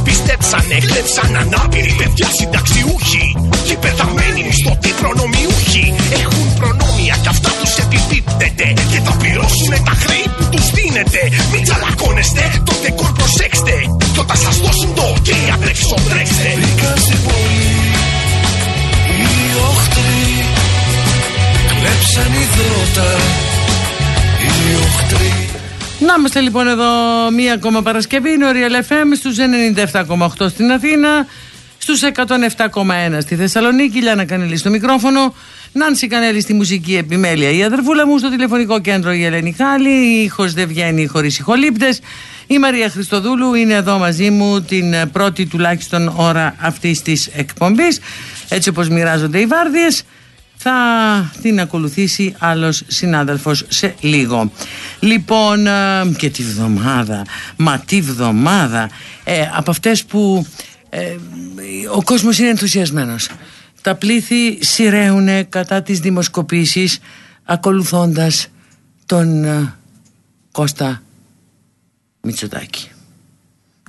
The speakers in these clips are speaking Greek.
τους πιστέψανε, κλέψαν ανάπηροι παιδιά συνταξιούχοι και πεθαμένοι μισθωτοί προνομιούχοι. Έχουν προνόμια κι αυτά τους επιπίπτεται και θα πληρώσουνε τα χρέη που τους δίνετε μην τσαλακώνεστε, το δεκόρ προσέξτε κι όταν σας δώσουν το ok απ' τρέξτε Μπήκα στην πόλη οι οχτροί. Κλέψαν υδρότα οι οχτροί Να είμαστε λοιπόν εδώ μία ακόμα Παρασκευή. Είναι ο Real FM στους 97,8 στην Αθήνα, στους 107,1 στη Θεσσαλονίκη. Λιάννα Κανελή στο μικρόφωνο. Νάνση Κανέλη στη μουσική επιμέλεια. Η αδερφούλα μου στο τηλεφωνικό κέντρο η Ελένη Χάλη. Η ήχος δεν βγαίνει χωρίς ηχολήπτες. Η Μαρία Χριστοδούλου είναι εδώ μαζί μου την πρώτη τουλάχιστον ώρα αυτής της εκπομπής. Έτσι όπως μοιράζονται οι βάρδιες θα την ακολουθήσει άλλος συνάδελφος σε λίγο. Λοιπόν, ε, και τη βδομάδα, μα τη βδομάδα, ε, από αυτές που ε, ο κόσμος είναι ενθουσιασμένος. Τα πλήθη σειραίουν κατά τις δημοσκοπήσεις ακολουθώντας τον ε, Κώστα Μητσοτάκη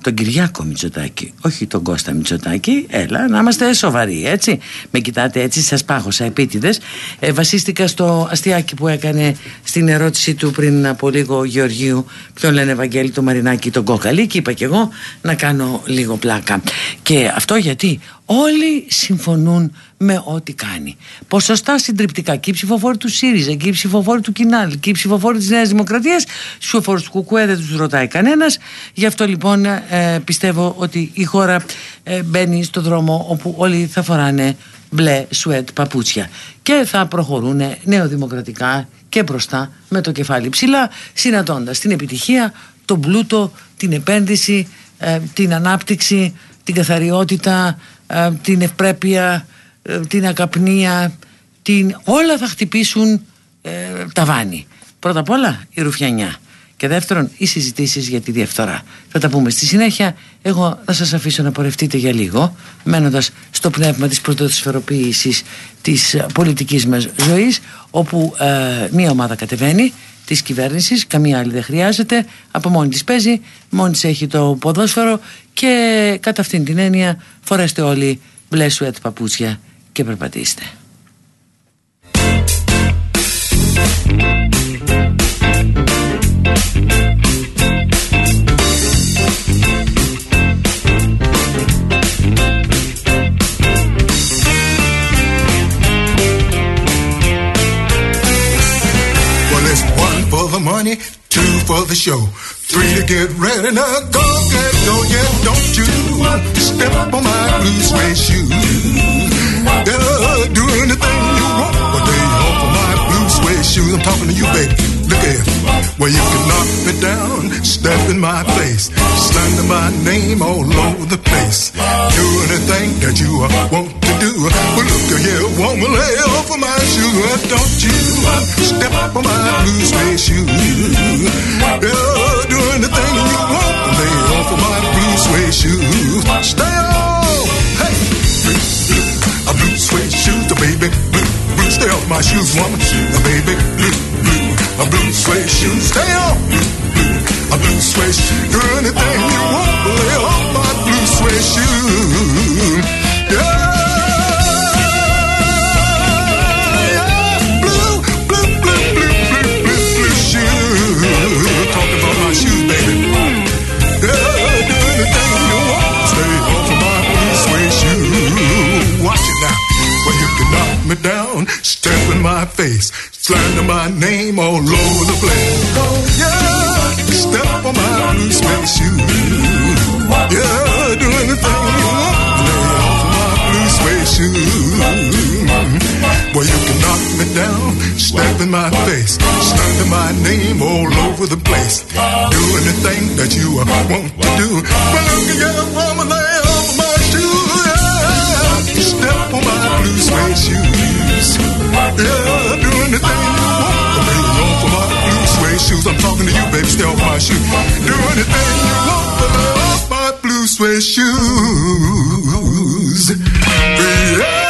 τον Κυριάκο Μητσοτάκη, όχι τον Κώστα Μητσοτάκη. Έλα, να είμαστε σοβαροί, έτσι. Με κοιτάτε έτσι, σας πάγωσα επίτηδες. Ε, βασίστηκα στο αστιάκι που έκανε στην ερώτηση του πριν από λίγο Γεωργίου, ποιον λένε Ευαγγέλη, το Μαρινάκι, τον Κόκαλη. Και είπα και εγώ να κάνω λίγο πλάκα. Και αυτό γιατί όλοι συμφωνούν με ό,τι κάνει. Ποσοστά συντριπτικά. Και οι ψηφοφόροι του ΣΥΡΙΖΑ, και οι ψηφοφόροι του Κινάλ, και οι ψηφοφόροι της Νέας Δημοκρατίας, του ψηφοφόρους του Κουκουέ δεν τους ρωτάει κανένας. Γι' αυτό λοιπόν ε, πιστεύω ότι η χώρα ε, μπαίνει στο δρόμο όπου όλοι θα φοράνε μπλε σουέτ παπούτσια και θα προχωρούν νεοδημοκρατικά και μπροστά με το κεφάλι ψηλά, συναντώντας την επιτυχία, τον πλούτο, την επένδυση, ε, την ανάπτυξη, την καθαριότητα, ε, την ευπρέπεια, ε, την ακαπνία, την... όλα θα χτυπήσουν ε, τα βάνη. Πρώτα απ' όλα η ρουφιανιά. Και δεύτερον, οι συζητήσεις για τη διαφθορά. Θα τα πούμε στη συνέχεια. Εγώ θα σας αφήσω να πορευτείτε για λίγο, μένοντας στο πνεύμα της πρωτοσφαιροποίησης της πολιτικής μας ζωής, όπου ε, μία ομάδα κατεβαίνει της κυβέρνησης, καμία άλλη δεν χρειάζεται, από μόνη της παίζει, μόνη της έχει το ποδόσφαιρο και κατά αυτήν την έννοια φορέστε όλοι μπλε σουέτ παπούτσια και περπατήστε. Well, it's one for the money, two for the show, three to get ready. Now go get go yeah, don't you step on my blue suede shoe. Yeah, do anything you want, but they shoes. I'm talking to you, baby. Look at. Well, you can knock me down, step in my face, slander my name all over the place. Do anything that you want to do. Well, look you here, woman, lay off of my shoe. Don't you step up on my blue suede shoe. Yeah, do anything you want, lay off of my blue suede shoe. Stay on. Hey, a blue suede shoe, baby. Blue, blue, stay off my shoes, woman. A baby, blue, blue, a blue suede shoe. Stay on. Blue, blue, a blue suede shoe. Do anything you want, lay off my blue suede shoe. Yeah. Step in my face, slander my name all over the place. Oh, yeah, step on my blue suede shoes. Yeah, do anything you want. Lay off my blue suede shoes. Well, you can knock me down, step in my face, slander my name all over the place. Do anything that you want to do. Well, look at your woman, lay off my shoes. Yeah. Step on my blue suede shoes. Yeah, do anything you want to lay off my blue suede shoes. I'm talking to you, baby, stay off my shoes. Do anything you want to lay off my blue suede shoes. Yeah.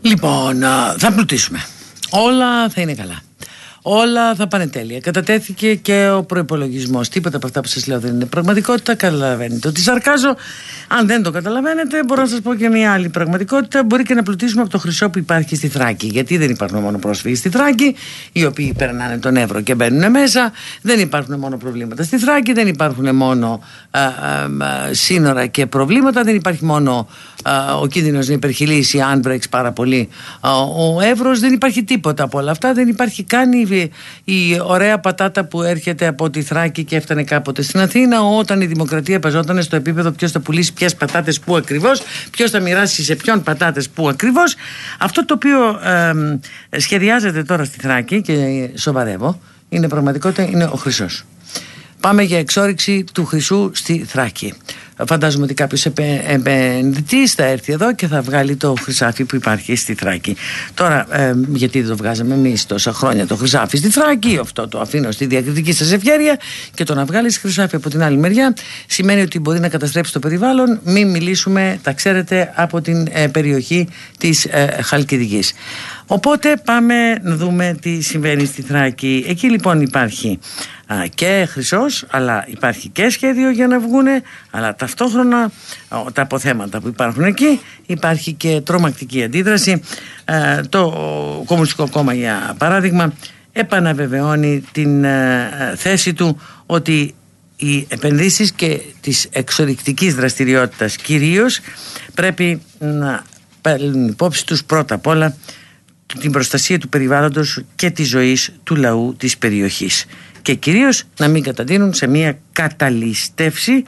Λοιπόν, θα πλουτίσουμε. Όλα θα είναι καλά. Όλα θα πάνε τέλεια. Κατατέθηκε και ο προπολογισμό. Τίποτα από αυτά που σας λέω δεν είναι πραγματικότητα. Καταλαβαίνετε ότι σαρκάζω. Αν δεν το καταλαβαίνετε, μπορώ να σας πω και μια άλλη πραγματικότητα. Μπορεί και να πλουτίσουμε από το χρυσό που υπάρχει στη Θράκη. Γιατί δεν υπάρχουν μόνο πρόσφυγες στη Θράκη, οι οποίοι περνάνε τον Εύρο και μπαίνουν μέσα. Δεν υπάρχουν μόνο προβλήματα στη Θράκη, δεν υπάρχουν μόνο α, α, α, σύνορα και προβλήματα. Δεν υπάρχει μόνο ο κίνδυνος να υπερχειλήσει αν βρέξει πάρα πολύ ο Εύρος. Δεν υπάρχει τίποτα από όλα αυτά. Δεν υπάρχει καν η η ωραία πατάτα που έρχεται από τη Θράκη και έφτανε κάποτε στην Αθήνα όταν η δημοκρατία παζόταν στο επίπεδο ποιος θα πουλήσει ποιες πατάτες που ακριβώς, ποιος θα μοιράσει σε ποιον πατάτες που ακριβώς. Αυτό το οποίο ε, σχεδιάζεται τώρα στη Θράκη και σοβαρεύω είναι πραγματικότητα είναι ο χρυσός. Πάμε για εξόριξη του χρυσού στη Θράκη. Φαντάζομαι ότι κάποιος επενδυτής θα έρθει εδώ και θα βγάλει το χρυσάφι που υπάρχει στη Θράκη. Τώρα, ε, γιατί δεν το βγάζαμε εμείς τόσα χρόνια το χρυσάφι στη Θράκη, αυτό το αφήνω στη διακριτική σας ευχαίρεια και το να βγάλεις χρυσάφι από την άλλη μεριά σημαίνει ότι μπορεί να καταστρέψει το περιβάλλον. Μην μιλήσουμε, τα ξέρετε, από την ε, περιοχή της ε, Χαλκιδικής. Οπότε πάμε να δούμε τι συμβαίνει στη Θράκη. Εκεί λοιπόν υπάρχει και χρυσός αλλά υπάρχει και σχέδιο για να βγούνε αλλά ταυτόχρονα τα αποθέματα που υπάρχουν εκεί υπάρχει και τρομακτική αντίδραση. Το Κομμουνιστικό Κόμμα για παράδειγμα επαναβεβαιώνει την θέση του ότι οι επενδύσεις και της εξορυκτικής δραστηριότητας κυρίως πρέπει να παίρνουν υπόψη τους πρώτα απ' όλα την προστασία του περιβάλλοντος και της ζωής του λαού της περιοχής και κυρίως να μην καταδίνουν σε μια καταλυστεύση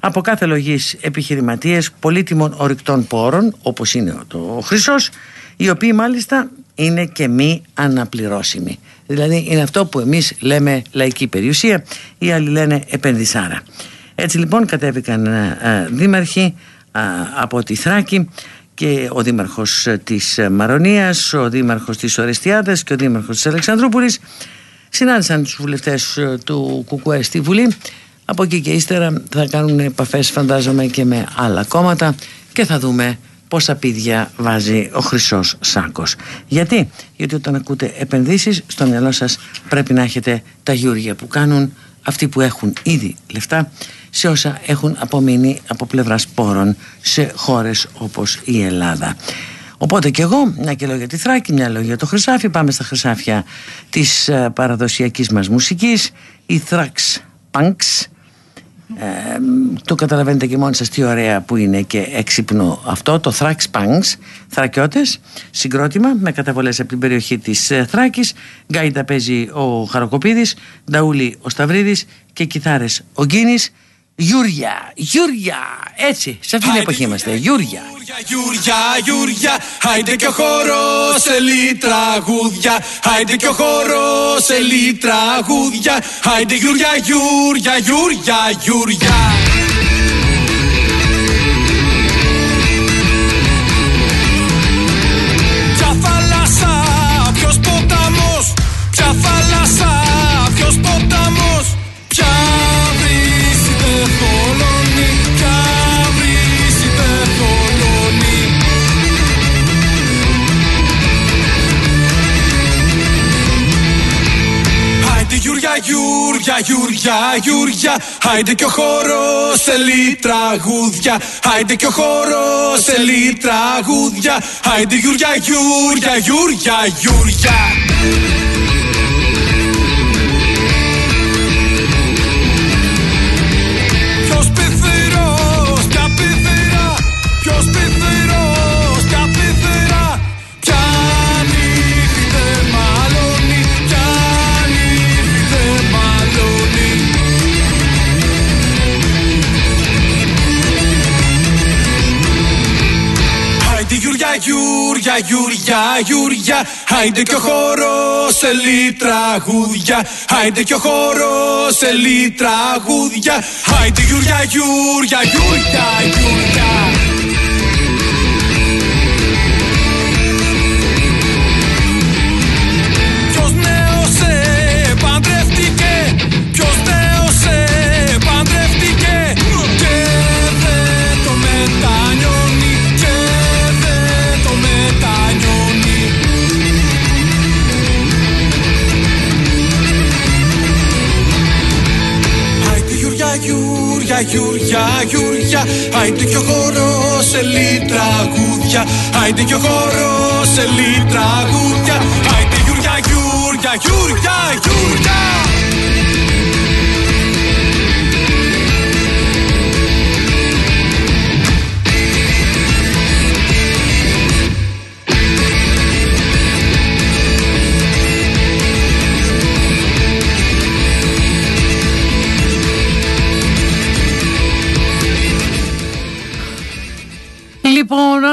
από κάθε λογής επιχειρηματίες πολύτιμων ορυκτών πόρων όπως είναι το χρυσός οι οποίοι μάλιστα είναι και μη αναπληρώσιμοι. Δηλαδή είναι αυτό που εμείς λέμε λαϊκή περιουσία οι άλλοι λένε επενδυσάρα. Έτσι λοιπόν κατέβηκαν ε, ε, δήμαρχοι ε, από τη Θράκη και ο δήμαρχος της Μαρονίας, ο δήμαρχος της Ορεστιάδας και ο δήμαρχος της Αλεξανδρούπολης συνάντησαν τους βουλευτές ε, του ΚΚΕ στη Βουλή από εκεί και ύστερα θα κάνουν επαφές φαντάζομαι και με άλλα κόμματα και θα δούμε πόσα πίδια βάζει ο χρυσός σάκος. Γιατί; Γιατί όταν ακούτε επενδύσεις στο μυαλό σας πρέπει να έχετε τα γιούρια που κάνουν αυτοί που έχουν ήδη λεφτά σε όσα έχουν απομείνει από πλευράς πόρων σε χώρες όπως η Ελλάδα. Οπότε και εγώ, μια και λέω για τη Θράκη, μια λέω για το Χρυσάφι, πάμε στα Χρυσάφια της ε, παραδοσιακής μας μουσικής, η Thrax Punks, ε, το καταλαβαίνετε και μόνοι σας τι ωραία που είναι και έξυπνο αυτό το Thrax Punks. Θρακιώτες συγκρότημα με καταβολές από την περιοχή της ε, Θράκης. Γκάιντα παίζει ο Χαροκοπίδης Νταούλη ο Σταυρίδης και κιθάρες ο Γκίνης Γιούρια, Γιούρια, έτσι, σε αυτήν την εποχή είμαστε, Γιούρια. Γιούρια, Γιούρια, άιντε και ο χορός θέλει τραγούδια, άιντε και ο χορός θέλει τραγούδια, άιντε Γιούρια, Γιούρια, Γιούρια, Γιούρια. Γιούρια, Γιούρια, Γιούρια, Γιούρια Άιντε και ο χορός θέλει τραγούδια Άιντε και ο χορός θέλει τραγούδια Άιντε Γιούρια, Γιούρια, Γιούρια, Γιούρια γιούρια, γιούρια, γιούρια Άιντε κι ο χώρος σε τραγούδια Άιντε κι ο χώρος σε τραγούδια Άιντε γιούρια, γιούρια, γιούρια, γιούρια γιουριά, γιουριά. Άιντε κι ο χορός σε τραγούδια Άιντε κι ο χορός σε τραγούδια Άιντε γιουριά, γιουριά, γιουριά, γιουριά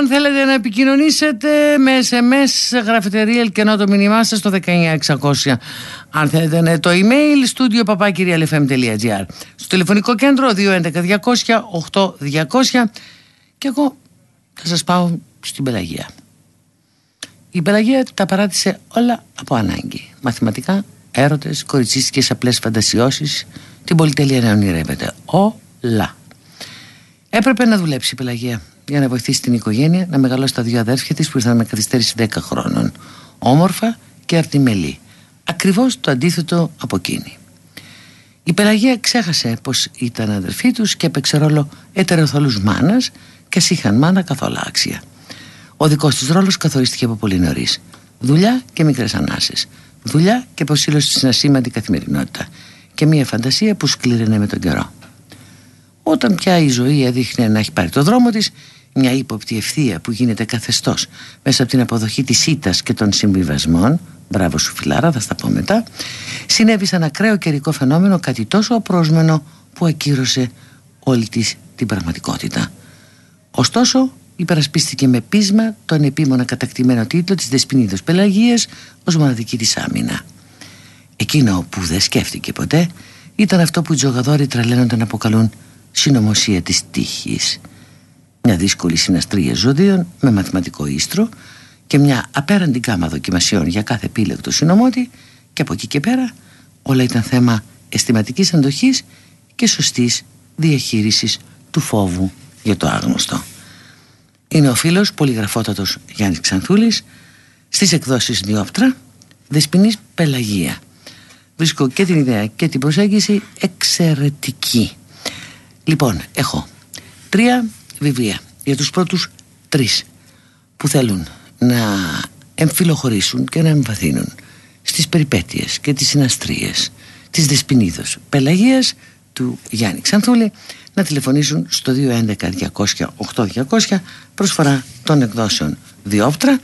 θέλετε να επικοινωνήσετε με SMS, γραφετερία Ελκενό το μήνυμά σας στο 19600. Αν θέλετε ναι, το email, studio papakirialfm.gr. Στο τηλεφωνικό κέντρο 211 200 8200 και εγώ θα σας πάω στην Πελαγία. Η Πελαγία τα παράτησε όλα από ανάγκη. Μαθηματικά, έρωτες, κοριτσίστικες απλές φαντασιώσεις, την πολυτέλεια να ονειρεύεται. Όλα. Έπρεπε να δουλέψει η Πελαγία για να βοηθήσει την οικογένεια να μεγαλώσει τα δύο αδέρφια της που ήρθαν με καθυστέρηση 10 χρόνων. Όμορφα και αρτιμελή. Ακριβώς το αντίθετο από εκείνη. Η Πελαγία ξέχασε πως ήταν αδερφοί τους και έπαιξε ρόλο ετεροθόλου μάνας και είχαν μάνα καθόλου άξια. Ο δικός της ρόλος καθορίστηκε από πολύ νωρίς. Δουλειά και μικρές ανάσει. Δουλειά και προσήλωση στην ασήμαντη καθημερινότητα. Και μια φαντασία που σκλήραινε με τον καιρό. Όταν πια η ζωή έδειχνε να έχει πάρει το δρόμο της μια ύποπτη ευθεία που γίνεται καθεστώς μέσα από την αποδοχή της ήττας και των συμβιβασμών. Μπράβο σου φιλάρα θα στα πω μετά. Συνέβη σαν ακραίο καιρικό φαινόμενο κάτι τόσο απρόσμενο που ακύρωσε όλη της την πραγματικότητα. Ωστόσο υπερασπίστηκε με πείσμα τον επίμονα κατακτημένο τίτλο της Δεσποινίδος Πελαγίας ως μοναδική της άμυνα. Εκείνο που δεν σκέφτηκε ποτέ ήταν αυτό που οι τζογαδόροι τρελαίνονται να αποκαλούν συνωμοσία της τύχης μια δύσκολη συναστρία ζωδίων με μαθηματικό ίστρο και μια απέραντη γκάμα δοκιμασιών για κάθε επίλεκτο συνομότη και από εκεί και πέρα όλα ήταν θέμα αισθηματικής αντοχής και σωστής διαχείρισης του φόβου για το άγνωστο. Είναι ο φίλος πολυγραφότατος Γιάννης Ξανθούλης στις εκδόσεις Διόπτρα Δεσποινής Πελαγία. Βρίσκω και την ιδέα και την προσέγγιση εξαιρετική. Λοιπόν, έχω τρία βιβλία. Για τους πρώτους τρεις που θέλουν να εμφυλοχωρήσουν και να εμβαθύνουν στις περιπέτειες και τις συναστρίες της Δεσποινίδος Πελαγίας του Γιάννη Ξανθούλη να τηλεφωνήσουν στο 211-200-8200 προσφορά των εκδόσεων Διόπτρα.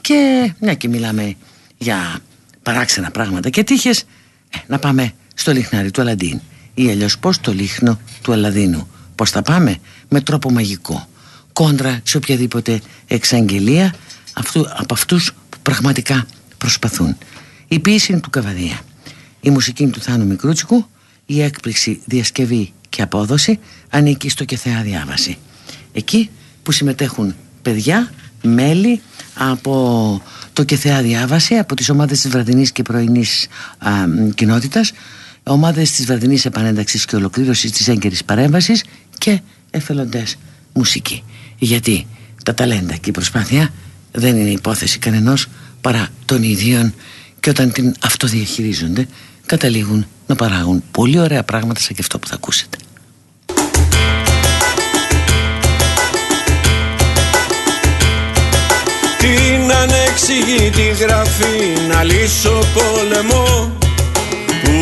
Και μια και μιλάμε για παράξενα πράγματα και τύχες ε, να πάμε στο λιχνάρι του Αλαντίν ή αλλιώς πως το λίχνο του Αλαδίνου Πώς θα πάμε; Με τρόπο μαγικό. Κόντρα σε οποιαδήποτε εξαγγελία αυτού, Από αυτούς που πραγματικά προσπαθούν. Η ποιήση του Καβαδία. Η μουσική του Θάνου Μικρούτσικου. Η έκπληξη διασκευή και απόδοση Ανήκει στο Κεθέα Διάβαση. Εκεί που συμμετέχουν παιδιά Μέλη από το Κεθέα Διάβαση Από τις ομάδες της βραδινής και πρωινής α, κοινότητας ομάδες της βραδινής επανένταξης και ολοκλήρωσης της έγκαιρης παρέμβασης και εθελοντές μουσική. Γιατί τα ταλέντα και η προσπάθεια δεν είναι υπόθεση κανενός παρά των ιδίων και όταν την αυτοδιαχειρίζονται καταλήγουν να παράγουν πολύ ωραία πράγματα σαν και αυτό που θα ακούσετε. Την ανεξηγήτη γραφή να λύσω πόλεμο που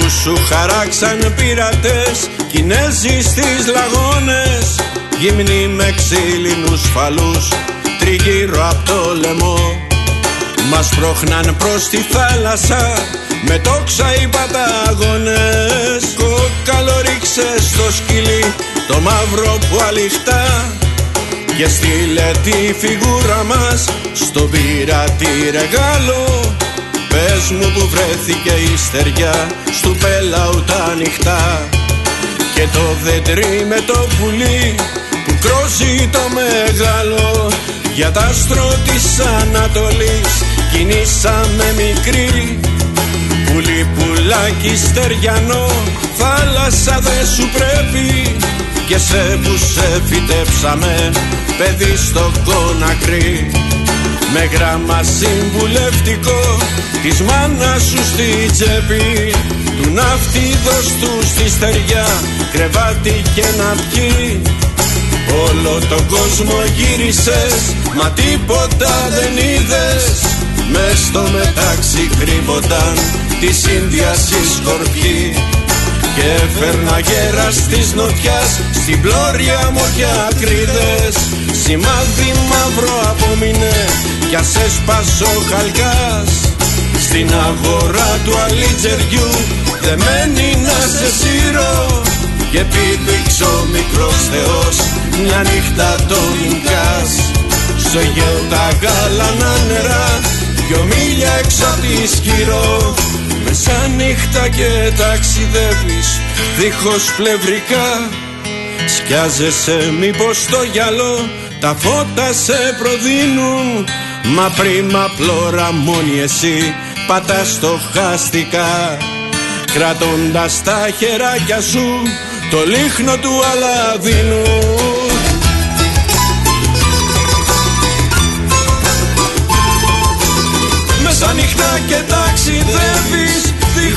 σου χαράξαν πειρατές Κινέζοι στις λαγόνες Γυμνοί με ξύλινους φαλούς Τριγύρω απ' το λαιμό. Μας πρόχναν προς τη θάλασσα Με τόξα οι παταγωνές Κόκαλο ρίξε στο σκυλί Το μαύρο που αληχτά Και στείλε τη φιγούρα μας στο πειρατή ρεγάλο Πες μου που βρέθηκε η στεριά στου πέλαου τα νυχτά Και το δέντρι με το πουλί που κρόζει το μεγάλο. Για τα άστρο της Ανατολής κινήσαμε μικρή. Πουλί πουλάκι στεριανό θάλασσα δε σου πρέπει. Και σε που σε φυτέψαμε παιδί στο κονακρί με γράμμα συμβουλευτικό της μάνας σου στη τσέπη. Του ναύτιδος του στη στεριά κρεβάτι και να πιει. Όλο τον κόσμο γύρισες μα τίποτα δεν είδες. Μες στο μετάξι κρύβονταν της Ίνδιας οι σκορπιοί και φέρνα γέρα της νοτιάς Στην πλώρια μοριά κρίδες Σημάδι μαύρο απομείνε Κι ας έσπασε ο χαλκάς. Στην αγορά του αλίτζεριού Δεμένη να σε σύρω. Και πήδηξε ο μικρός θεός Μια νύχτα τον Ινκάς Στο Αιγαίο τα γάλανα νερά Δυο μίλια έξω απ' τη σκυρό Μεσά νύχτα και ταξιδεύεις δίχως πλευρικά. Σκιάζεσαι μήπως το γυαλό τα φώτα σε προδίνουν. Μα πρίμα πλώρα μόνη εσύ πατάς το χαστικά. Κρατώντας τα χεράκια σου το λίχνο του Αλαδίνου. Μέσα νύχτα και ταξιδεύεις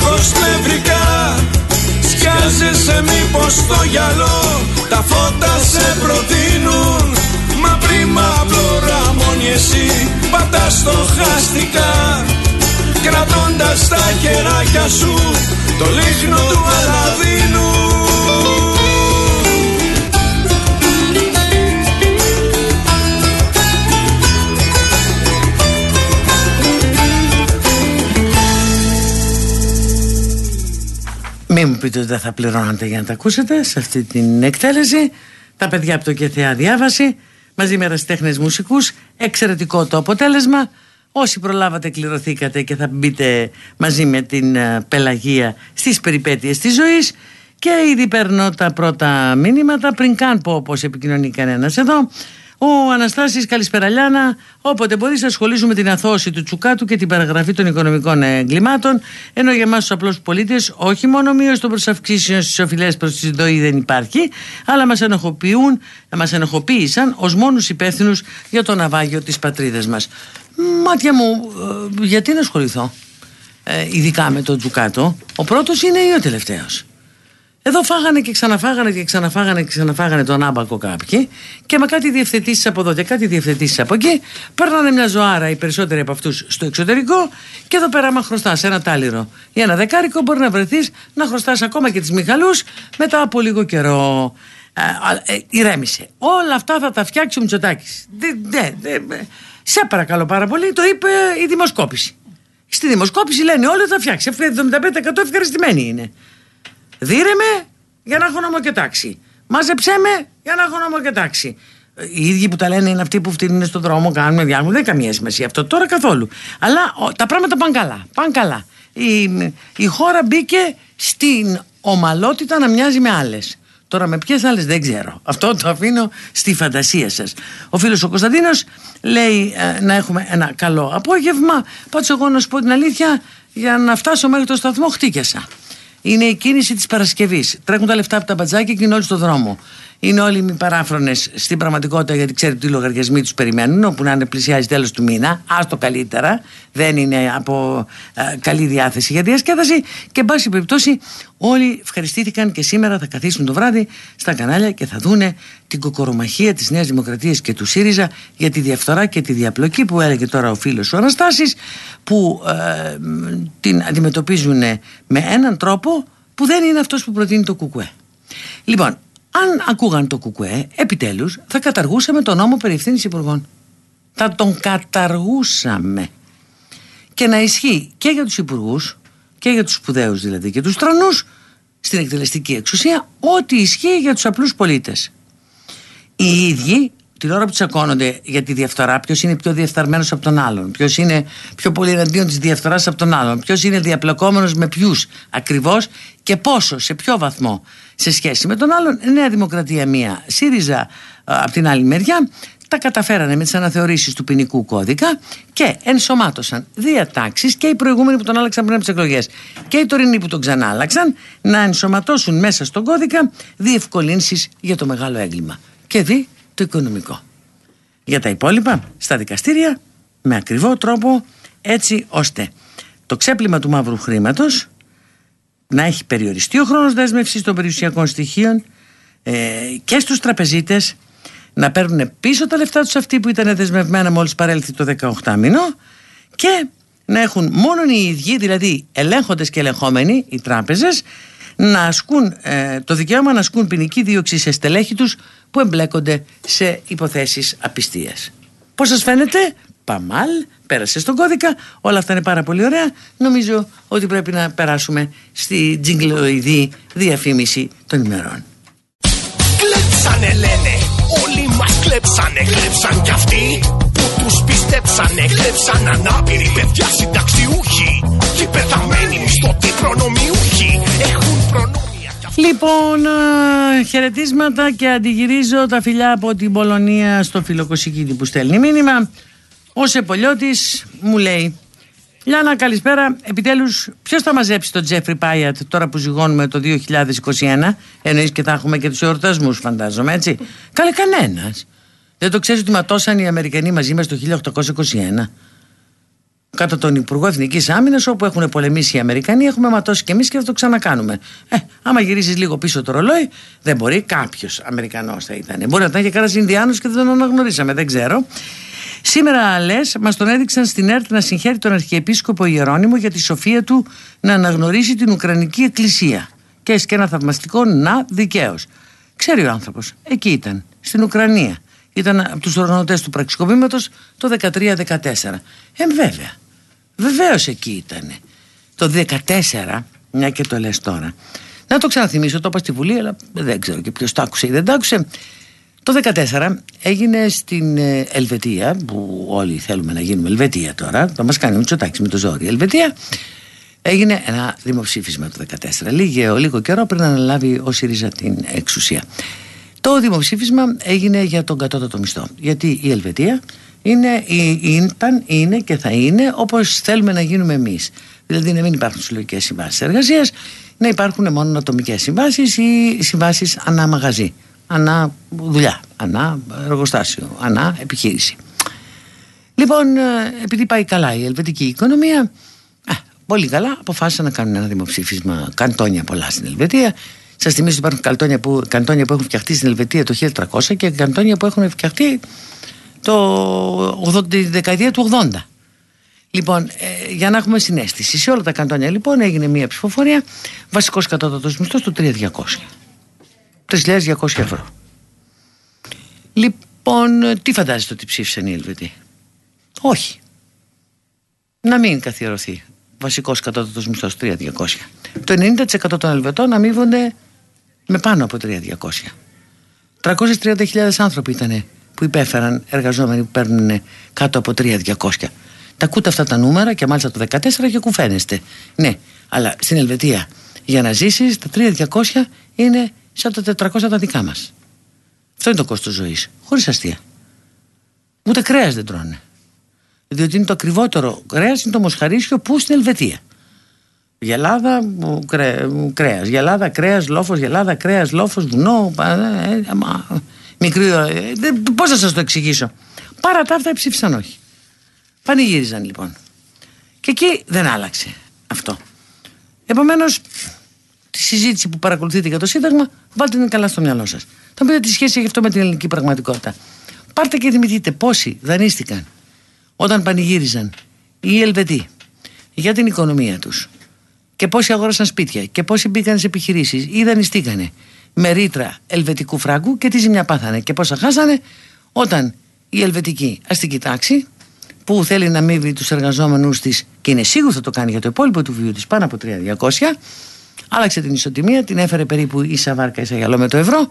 δίχως νευρικά Σκιάζεσαι μήπως στο γυαλό. Τα φώτα σε προτείνουν. Μα πρίμα πλώρα μόνη εσύ. Πατάς το χαστικά. Κρατώντας τα χεράκια σου το λίχνο του Αλαδίνου Μην μου πείτε ότι δεν θα πληρώνατε για να τα ακούσετε σε αυτή την εκτέλεση. Τα παιδιά από το ΚΕΘΕΑ διάβαση, μαζί με ερασιτέχνες μουσικούς, εξαιρετικό το αποτέλεσμα. Όσοι προλάβατε κληρωθήκατε και θα μπείτε μαζί με την ε, Πελαγία στις περιπέτειες της ζωής και ήδη παίρνω τα πρώτα μηνύματα πριν καν πω πως επικοινωνεί κανένας εδώ ο Αναστάσης Καλησπεραλιάνα, όποτε μπορείς να ασχολήσουμε με την αθώωση του Τσουκάτου και την παραγραφή των οικονομικών εγκλημάτων, ενώ για εμάς τους απλούς πολίτες, όχι μόνο μείωση των προσαυξήσεων στις οφειλές προς τη ΔΟΗ δεν υπάρχει, αλλά μας ενοχοποιούν, μας ενοχοποίησαν ως μόνους υπεύθυνους για το ναυάγιο της πατρίδας μας. Μάτια μου, ε, γιατί να ασχοληθώ, ε, ειδικά με τον Τσουκάτο, ο πρώτος είναι ή ο τελευταίος; Εδώ φάγανε και ξαναφάγανε και ξαναφάγανε και ξαναφάγανε τον άμπακο κάποιοι και με κάτι διευθετήσεις από εδώ και κάτι διευθετήσεις από εκεί. Παίρνανε μια ζωάρα οι περισσότεροι από αυτούς στο εξωτερικό και εδώ πέρα, άμα χρωστάς ένα τάλιρο ή ένα δεκάρικο, μπορεί να βρεθείς να χρωστάς ακόμα και τις Μιχαλούς μετά από λίγο καιρό. Ε, ε, ηρέμησε. Όλα αυτά θα τα φτιάξει ο Μητσοτάκης. Σε παρακαλώ πάρα πολύ, το είπε η δημοσκόπηση. Στη δημοσκόπηση λένε όλοι θα φτιάξει. 75% ευχαριστημένοι είναι. Δίρε με για να έχω νόμο και τάξη. Μάζεψέ με για να έχω νόμο και τάξη. Οι ίδιοι που τα λένε είναι αυτοί που φτύνουν στον δρόμο, κάνουν διάγνωση. Δεν έχει καμία σημασία αυτό τώρα καθόλου. Αλλά τα πράγματα πάνε καλά. Πάνε καλά. Η, η χώρα μπήκε στην ομαλότητα να μοιάζει με άλλες. Τώρα με ποιες άλλες δεν ξέρω. Αυτό το αφήνω στη φαντασία σας. Ο φίλος ο Κωνσταντίνος λέει ε, να έχουμε ένα καλό απόγευμα. Πάντω, εγώ να σου πω την αλήθεια, για να φτάσω μέχρι το σταθμό, χτύκιασα είναι η κίνηση της Παρασκευής. Τρέχουν τα λεφτά από τα μπατζάκια και είναι όλοι στο δρόμο. Είναι όλοι μη παράφρονες στην πραγματικότητα γιατί ξέρετε τι λογαριασμοί τους περιμένουν, όπου να είναι πλησιάζει τέλος του μήνα. Άστο καλύτερα. Δεν είναι από ε, καλή διάθεση για διασκέδαση. Και εν πάση περιπτώσει, όλοι ευχαριστήθηκαν και σήμερα θα καθίσουν το βράδυ στα κανάλια και θα δούνε την κοκορομαχία της Νέας Δημοκρατίας και του ΣΥΡΙΖΑ για τη διαφθορά και τη διαπλοκή που έλεγε τώρα ο φίλος ο Αναστάσης, που ε, την αντιμετωπίζουν με έναν τρόπο που δεν είναι αυτός που προτείνει το Κουκουέ. Λοιπόν, αν ακούγαν το κουκουέ, επιτέλους θα καταργούσαμε τον νόμο περί ευθύνης υπουργών. Θα τον καταργούσαμε. Και να ισχύει και για τους υπουργούς και για τους σπουδαίους δηλαδή και τους τρανούς στην εκτελεστική εξουσία ό,τι ισχύει για τους απλούς πολίτες. Οι ίδιοι την ώρα που τσακώνονται για τη διαφθορά, ποιος είναι πιο διαφθαρμένο από τον άλλον, ποιος είναι πιο πολύ εναντίον της διαφθοράς από τον άλλον, ποιος είναι διαπλεκόμενο με ποιους ακριβώς και πόσο, σε ποιο βαθμό σε σχέση με τον άλλον. Νέα Δημοκρατία μία, ΣΥΡΙΖΑ από την άλλη μεριά, τα καταφέρανε με τις αναθεωρήσεις του ποινικού κώδικα και ενσωμάτωσαν διατάξεις και οι προηγούμενοι που τον άλλαξαν πριν από τις εκλογές και οι τωρινοί που τον ξανά άλλαξαν να ενσωματώσουν μέσα στον κώδικα διευκολύνσεις για το μεγάλο έγκλημα. Και δει το οικονομικό. Για τα υπόλοιπα, στα δικαστήρια, με ακριβό τρόπο, έτσι ώστε το ξέπλυμα του μαύρου χρήματος να έχει περιοριστεί ο χρόνος δέσμευσης των περιουσιακών στοιχείων ε, και στους τραπεζίτες να παίρνουν πίσω τα λεφτά τους αυτοί που ήταν δεσμευμένα μόλις παρέλθει το 18 μήνο και να έχουν μόνο οι ίδιοι, δηλαδή ελέγχοντες και ελεγχόμενοι, οι τράπεζες, να ασκούν ε, το δικαίωμα να ασκούν ποινική δίωξη σε στελέχη τους που εμπλέκονται σε υποθέσεις απιστίας. Πώς σας φαίνεται; Παμάλ, πέρασε στον κώδικα, όλα αυτά είναι πάρα πολύ ωραία. Νομίζω ότι πρέπει να περάσουμε στη τζιγκλοειδή διαφήμιση των ημερών. Κλέψανε λένε, όλοι μας κλέψανε, κλέψαν κι αυτοί που τους πιστέψανε, κλέψαν ανάπηροι παιδιά συνταξιούχοι και πεθαμένοι μισθωτοί προνομιούχοι έχουν προνόμια. Λοιπόν, α, χαιρετίσματα και αντιγυρίζω τα φιλιά από την Πολωνία στο φιλοκοσικίδη που στέλνει μήνυμα. Ο Σεπολιώτης μου λέει Λιάννα καλησπέρα, επιτέλους ποιος θα μαζέψει τον Τζέφρι Πάιατ τώρα που ζυγώνουμε το 2021 εννοείς και θα έχουμε και τους εορτασμούς φαντάζομαι έτσι Καλέ κανένας Δεν το ξέρεις ότι ματώσαν οι Αμερικανοί μαζί μας το 1821 Κατά τον Υπουργό Εθνικής Άμυνας, όπου έχουν πολεμήσει οι Αμερικανοί, έχουμε ματώσει κι εμείς και θα το ξανακάνουμε. Ε, άμα γυρίσεις λίγο πίσω το ρολόι, δεν μπορεί. Κάποιος Αμερικανός θα ήταν. Μπορεί να ήταν και κανένα Ινδιάνο και δεν τον αναγνωρίσαμε, δεν ξέρω. Σήμερα, λες, μας τον έδειξαν στην ΕΡΤ να συγχαίρει τον Αρχιεπίσκοπο Ιερώνυμο για τη σοφία του να αναγνωρίσει την Ουκρανική Εκκλησία. Και και ένα θαυμαστικό να δικαίως. Ξέρει ο άνθρωπος. Εκεί ήταν, στην Ουκρανία. Ήταν από τους οργανωτές του πραξικοπήματος το 13-14. Ε, βέβαια. Βεβαίως εκεί ήταν. Το 14, μια και το λες τώρα. Να το ξαναθυμίσω, το είπα στη Βουλή, αλλά δεν ξέρω και ποιος το άκουσε ή δεν το άκουσε. Το 2014 έγινε στην ε, Ελβετία, που όλοι θέλουμε να γίνουμε Ελβετία τώρα, το μας κάνει ο Μητσοτάκης με το ζόρι. Ελβετία, έγινε ένα δημοψήφισμα το 2014, λίγο, λίγο καιρό πριν αναλάβει ο ΣΥΡΙΖΑ την εξουσία. Το δημοψήφισμα έγινε για τον κατώτατο μισθό, γιατί η Ελβετία είναι, ήταν, είναι και θα είναι όπως θέλουμε να γίνουμε εμείς. Δηλαδή να μην υπάρχουν συλλογικές συμβάσεις εργασίας, να υπάρχουν μόνο ατομικές συμβάσεις ή συμβάσεις ανά μαγαζί ανά δουλειά, ανά εργοστάσιο, ανά επιχείρηση. Λοιπόν, ε, επειδή πάει καλά η ελβετική οικονομία, ε, πολύ καλά, αποφάσισαν να κάνουν ένα δημοψήφισμα. Καντόνια πολλά στην Ελβετία. Σας θυμίζω ότι υπάρχουν καντόνια που, καντόνια που έχουν φτιαχτεί στην Ελβετία το 1300 και καντόνια που έχουν φτιαχτεί το, τη δεκαετία του 80. Λοιπόν, ε, για να έχουμε συνέστηση, σε όλα τα καντόνια λοιπόν έγινε μια ψηφοφορία βασικός κατώτατος μισθός του 3200. 3.200 ευρώ. Λοιπόν, τι φαντάζεστε ότι ψήφισαν οι Ελβετοί. Όχι. Να μην καθιερωθεί βασικός κατώτατος μισθός 3.200. Το 90% των Ελβετών αμείβονται με πάνω από 3.200. 330.000 άνθρωποι ήταν που υπέφεραν εργαζόμενοι που παίρνουν κάτω από 3.200. Τα ακούτε αυτά τα νούμερα και μάλιστα το 14 και κουφαίνεστε. Ναι, αλλά στην Ελβετία για να ζήσεις τα 3.200 είναι σαν τα 400 τα δικά μας. Αυτό είναι το κόστος ζωής. Χωρίς αστεία. Ούτε κρέας δεν τρώνε. Διότι είναι το ακριβότερο κρέας, είναι το μοσχαρίσιο που στην Ελβετία. Γελάδα, κρέ, κρέας. Γελάδα, κρέας, λόφος, γελάδα, κρέας, λόφος, βουνό. Ε, ε, μικρή, ε, πώς θα σας το εξηγήσω. Παρά τα αυτά ψήφισαν όχι. Πανηγύριζαν λοιπόν. Και εκεί δεν άλλαξε αυτό. Επομένως τη συζήτηση που παρακολουθείτε για το Σύνταγμα, βάλτε την καλά στο μυαλό σας. Θα πείτε τι σχέση έχει αυτό με την ελληνική πραγματικότητα. Πάρτε και θυμηθείτε πόσοι δανείστηκαν όταν πανηγύριζαν οι Ελβετοί για την οικονομία τους και πόσοι αγόρασαν σπίτια και πόσοι μπήκαν σε επιχειρήσεις ή δανειστήκανε με ρήτρα ελβετικού φράγκου και τι ζημιά πάθανε και πόσα χάσανε όταν η ελβετική αστική τάξη που θέλει να μείβει τους εργαζόμενους της και είναι σίγουρο θα το κάνει για το υπόλοιπο του βίου της πάνω από 3.200 Άλλαξε την ισοτιμία, την έφερε περίπου ίσα βάρκα ίσα γυαλό με το ευρώ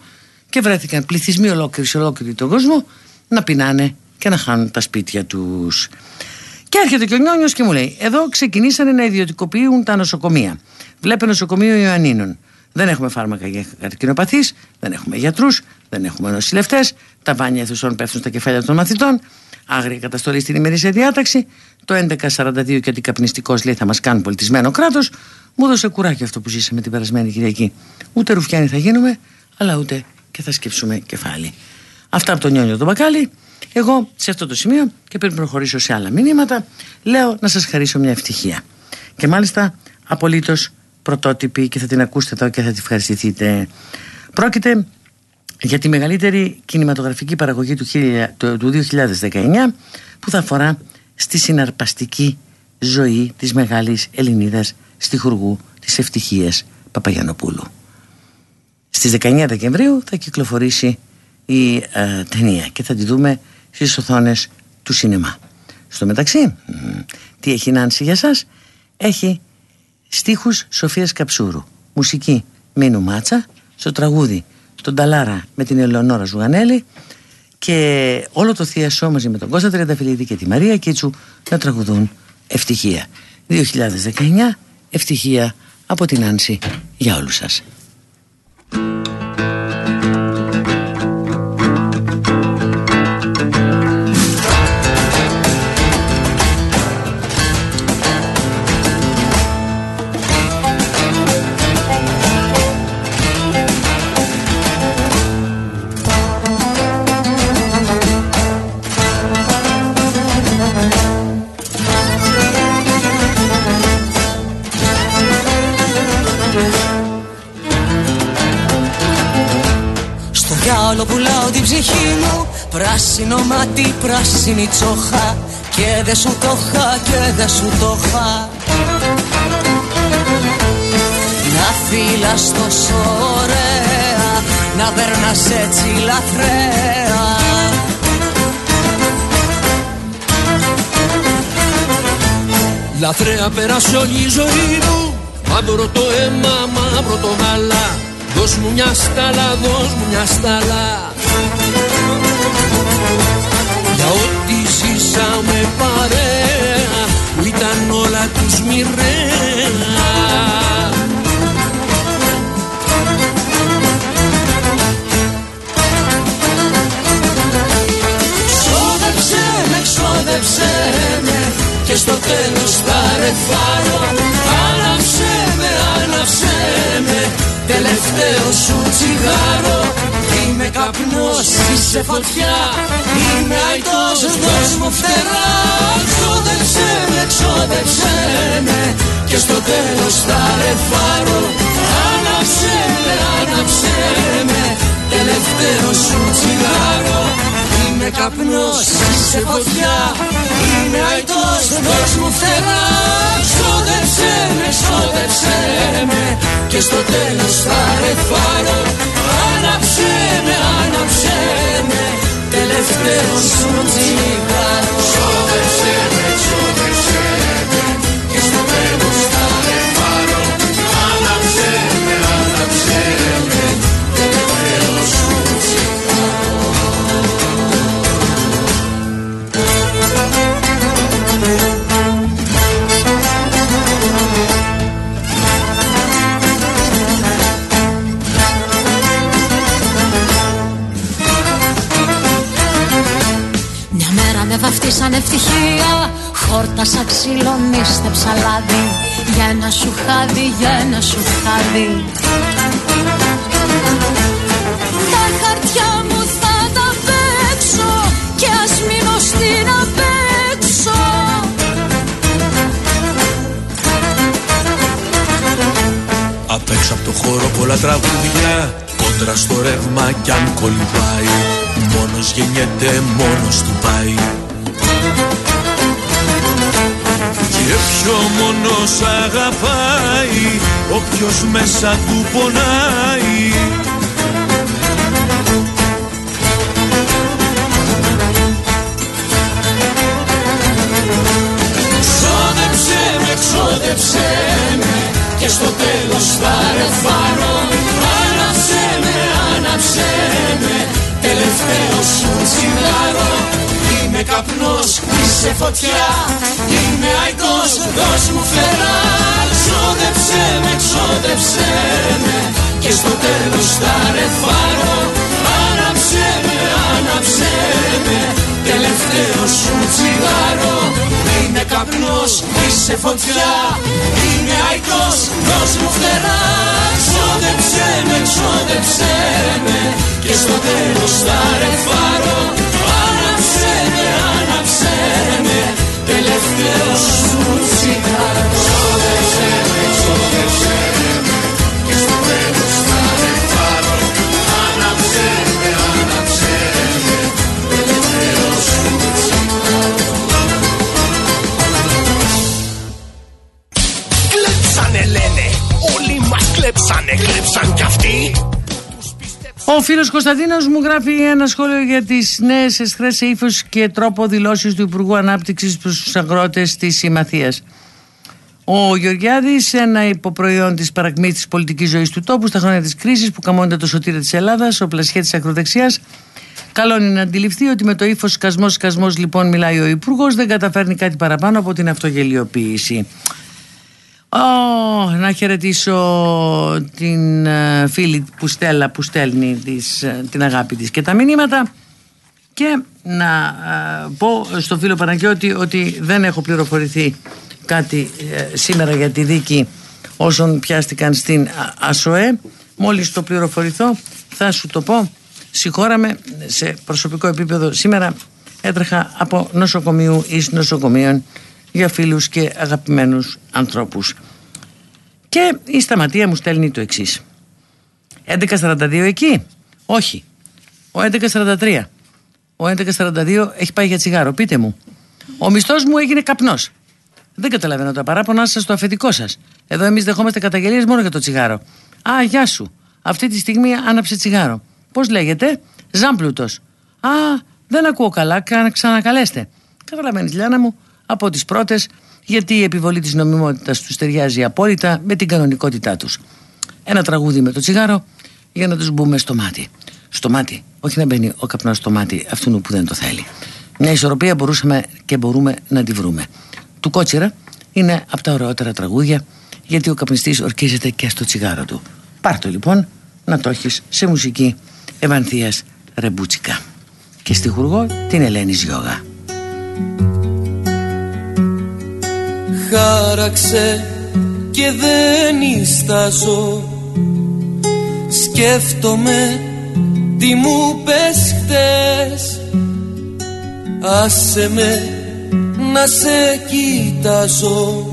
και βρέθηκαν πληθυσμοί ολόκληροι σε ολόκληρο τον κόσμο να πεινάνε και να χάνουν τα σπίτια τους. Και έρχεται και ο Νιόνιος και μου λέει: Εδώ ξεκινήσανε να ιδιωτικοποιούν τα νοσοκομεία. Βλέπε νοσοκομείο Ιωαννίνων. Δεν έχουμε φάρμακα για καρκινοπαθείς, δεν έχουμε γιατρούς, δεν έχουμε νοσηλευτές. Τα βάνια αιθουσών πέφτουν στα κεφάλια των μαθητών. Άγρια καταστολή στην ημερήσια διάταξη. Το 1142 και αντικαπνιστικός λέει θα μας κάνουν πολιτισμένο κράτος. Μου έδωσε κουράκι αυτό που ζήσαμε την περασμένη Κυριακή. Ούτε ρουφιάνοι θα γίνουμε, αλλά ούτε και θα σκύψουμε κεφάλι. Αυτά από τον Νιόνιο τον Μπακάλι. Εγώ σε αυτό το σημείο και πριν προχωρήσω σε άλλα μηνύματα, λέω να σας χαρίσω μια ευτυχία. Και μάλιστα απολύτως πρωτότυπη και θα την ακούσετε εδώ και θα την ευχαριστηθείτε. Πρόκειται για τη μεγαλύτερη κινηματογραφική παραγωγή του, του 2019 που θα αφορά στη συναρπαστική ζωή της μεγάλης Ελληνίδας στιχουργού της ευτυχίας Παπαγιανοπούλου. Στις 19 Δεκεμβρίου θα κυκλοφορήσει η ε, ταινία και θα τη δούμε στις οθόνες του σινεμά. Στο μεταξύ, τι έχει Νάνση για σας, έχει στίχους Σοφίας Καψούρου, μουσική Μίνου Μάτσα, στο τραγούδι τον Ταλάρα με την Ελεονόρα Ζουγανέλη και όλο το θείασό μαζί με τον Κώστα Τριανταφυλλίδη και τη Μαρία Κίτσου να τραγουδούν Ευτυχία. 2019 Ευτυχία από την Άνση για όλους σας. Ψυχή μου Πράσινο μάτι, πράσινη τσόχα. Και δε σου το είχα, και δε σου το είχα Να φύλας τόσο ωραία Να περνάς έτσι λαθρέα. Λαθρέα πέρασε όλη η ζωή μου. Μαύρο το αίμα, μαύρο το γάλα Δώσ' μου μια στάλα, δώσ' μου μια στάλα. Για ό,τι ζήσαμε παρέα που ήταν όλα τους μοιραία. Ξόδεψε με, ξόδεψε με και στο τέλος θα ρεφάρω Άναψε με, άναψε με Τελευταίο σου τσιγάρο. Είμαι καπνός, είσαι φωτιά. Είμαι αϊτός, δώσ' μου φτερά. Ξόδεψε με, ξόδεψε με. Και στο τέλος θα ρεφάρω Άναψε με, άναψε με. Τελευταίο σου τσιγάρο Είμαι καπνός, είσαι φωτιά. Είμαι αϊτός, δώσ' μου φτερά. Ξόδεψε με, ξόδεψε με. Και στο τέλος θα ρεφάρω Άναψε με, άναψε με. Τελευταίος σου τσιγάρο. Ξόδεψε με, ξόδεψε βαφτίσαν ευτυχία Χόρτασα ξύλο μίστεψα λάδι. Για ένα σου χάδι, για ένα σου χάδι. Τα χαρτιά μου θα τα παίξω Και ας μείνω στην απέξω. Απ' έξω από το χώρο πολλά τραγούδια Κόντρα στο ρεύμα κι αν κολυμπάει Μόνος γεννιέται, μόνος του πάει και ποιο μόνος αγαπάει Όποιος μέσα του πονάει. Ξόδεψε με, ξόδεψε με Και στο τέλος θα ρεφάρω καπνός, είσαι φωτιά. Είναι αϊκός, δώσ' μου φτερά. Ξόδεψε με, ξόδεψε με. Και στο τέλος θα ρεφάρω Άναψε με, άναψε με. Τελευταίος σου τσιγάρο. Είναι καπνός, είσαι φωτιά. Είναι αϊκός, δώσ' μου φτερά. Ξόδεψε με, ξόδεψε με. Και στο τέλος θα ρεφάρω Άναψε με, άναψε σου τσιγάρο Ξόδεψε με, ξόδεψε με Και στο τέλος θα ρεφάρω Άναψε με, άναψε με Τελευταίο σου Κλέψανε λένε, όλοι μας κλέψανε, κλέψαν κι αυτοί Ο φίλος Κωνσταντίνος μου γράφει ένα σχόλιο για τις νέες εσχρές σε ύφο και τρόπο δηλώσει του Υπουργού Ανάπτυξης προς τους αγρότες της Συμμαθίας. Ο Γεωργιάδης, ένα υποπροϊόν της παρακμή της πολιτικής ζωής του τόπου στα χρόνια της κρίσης που καμώνεται το σωτήρα της Ελλάδας, ο πλασιέ της ακροδεξιάς, καλό είναι να αντιληφθεί ότι με το ύφος σκασμός σκασμός λοιπόν μιλάει ο Υπουργός, δεν καταφέρνει κάτι παραπάνω από την αυτογελιοποίηση. Ω, να χαιρετήσω την ε, φίλη που Στέλλα που στέλνει της, ε, την αγάπη της και τα μηνύματα και να ε, πω στο φίλο Παναγιώτη ότι δεν έχω πληροφορηθεί κάτι ε, σήμερα για τη δίκη όσων πιάστηκαν στην Α- ΑΣΟΕ μόλις το πληροφορηθώ θα σου το πω συγχώραμε σε προσωπικό επίπεδο σήμερα έτρεχα από νοσοκομείου εις νοσοκομείων για φίλους και αγαπημένους ανθρώπους και η σταματία μου στέλνει το εξής. 11.42 εκεί. Όχι. Ο 11.43. Ο 11.42 έχει πάει για τσιγάρο. Πείτε μου. Ο μισθός μου έγινε καπνός. Δεν καταλαβαίνω τα παράπονα σας στο αφεντικό σας. Εδώ εμείς δεχόμαστε καταγγελίες μόνο για το τσιγάρο. Α, γεια σου. Αυτή τη στιγμή άναψε τσιγάρο. Πώς λέγεται, Ζάμπλουτος. Α, δεν ακούω καλά, κα- ξανακαλέστε. Καταλαβαίνεις, Λιάνα μου, από τις πρώτες, γιατί η επιβολή της νομιμότητας τους ταιριάζει απόλυτα με την κανονικότητά τους. Ένα τραγούδι με το τσιγάρο για να τους μπούμε στο μάτι. Στο μάτι, όχι να μπαίνει ο καπνός στο μάτι αυτού που δεν το θέλει. Μια ισορροπία μπορούσαμε και μπορούμε να τη βρούμε. Του Κότσιρα είναι από τα ωραιότερα τραγούδια γιατί ο καπνιστής ορκίζεται και στο τσιγάρο του. Πάρ' το λοιπόν να το έχεις σε μουσική Ευανθίας Ρεμπούτσικα και στη χουργό την Ελένη Ζιώγα. χάραξε και δεν ιστάζω Σκέφτομαι τι μου πες χτες Άσε με να σε κοιτάζω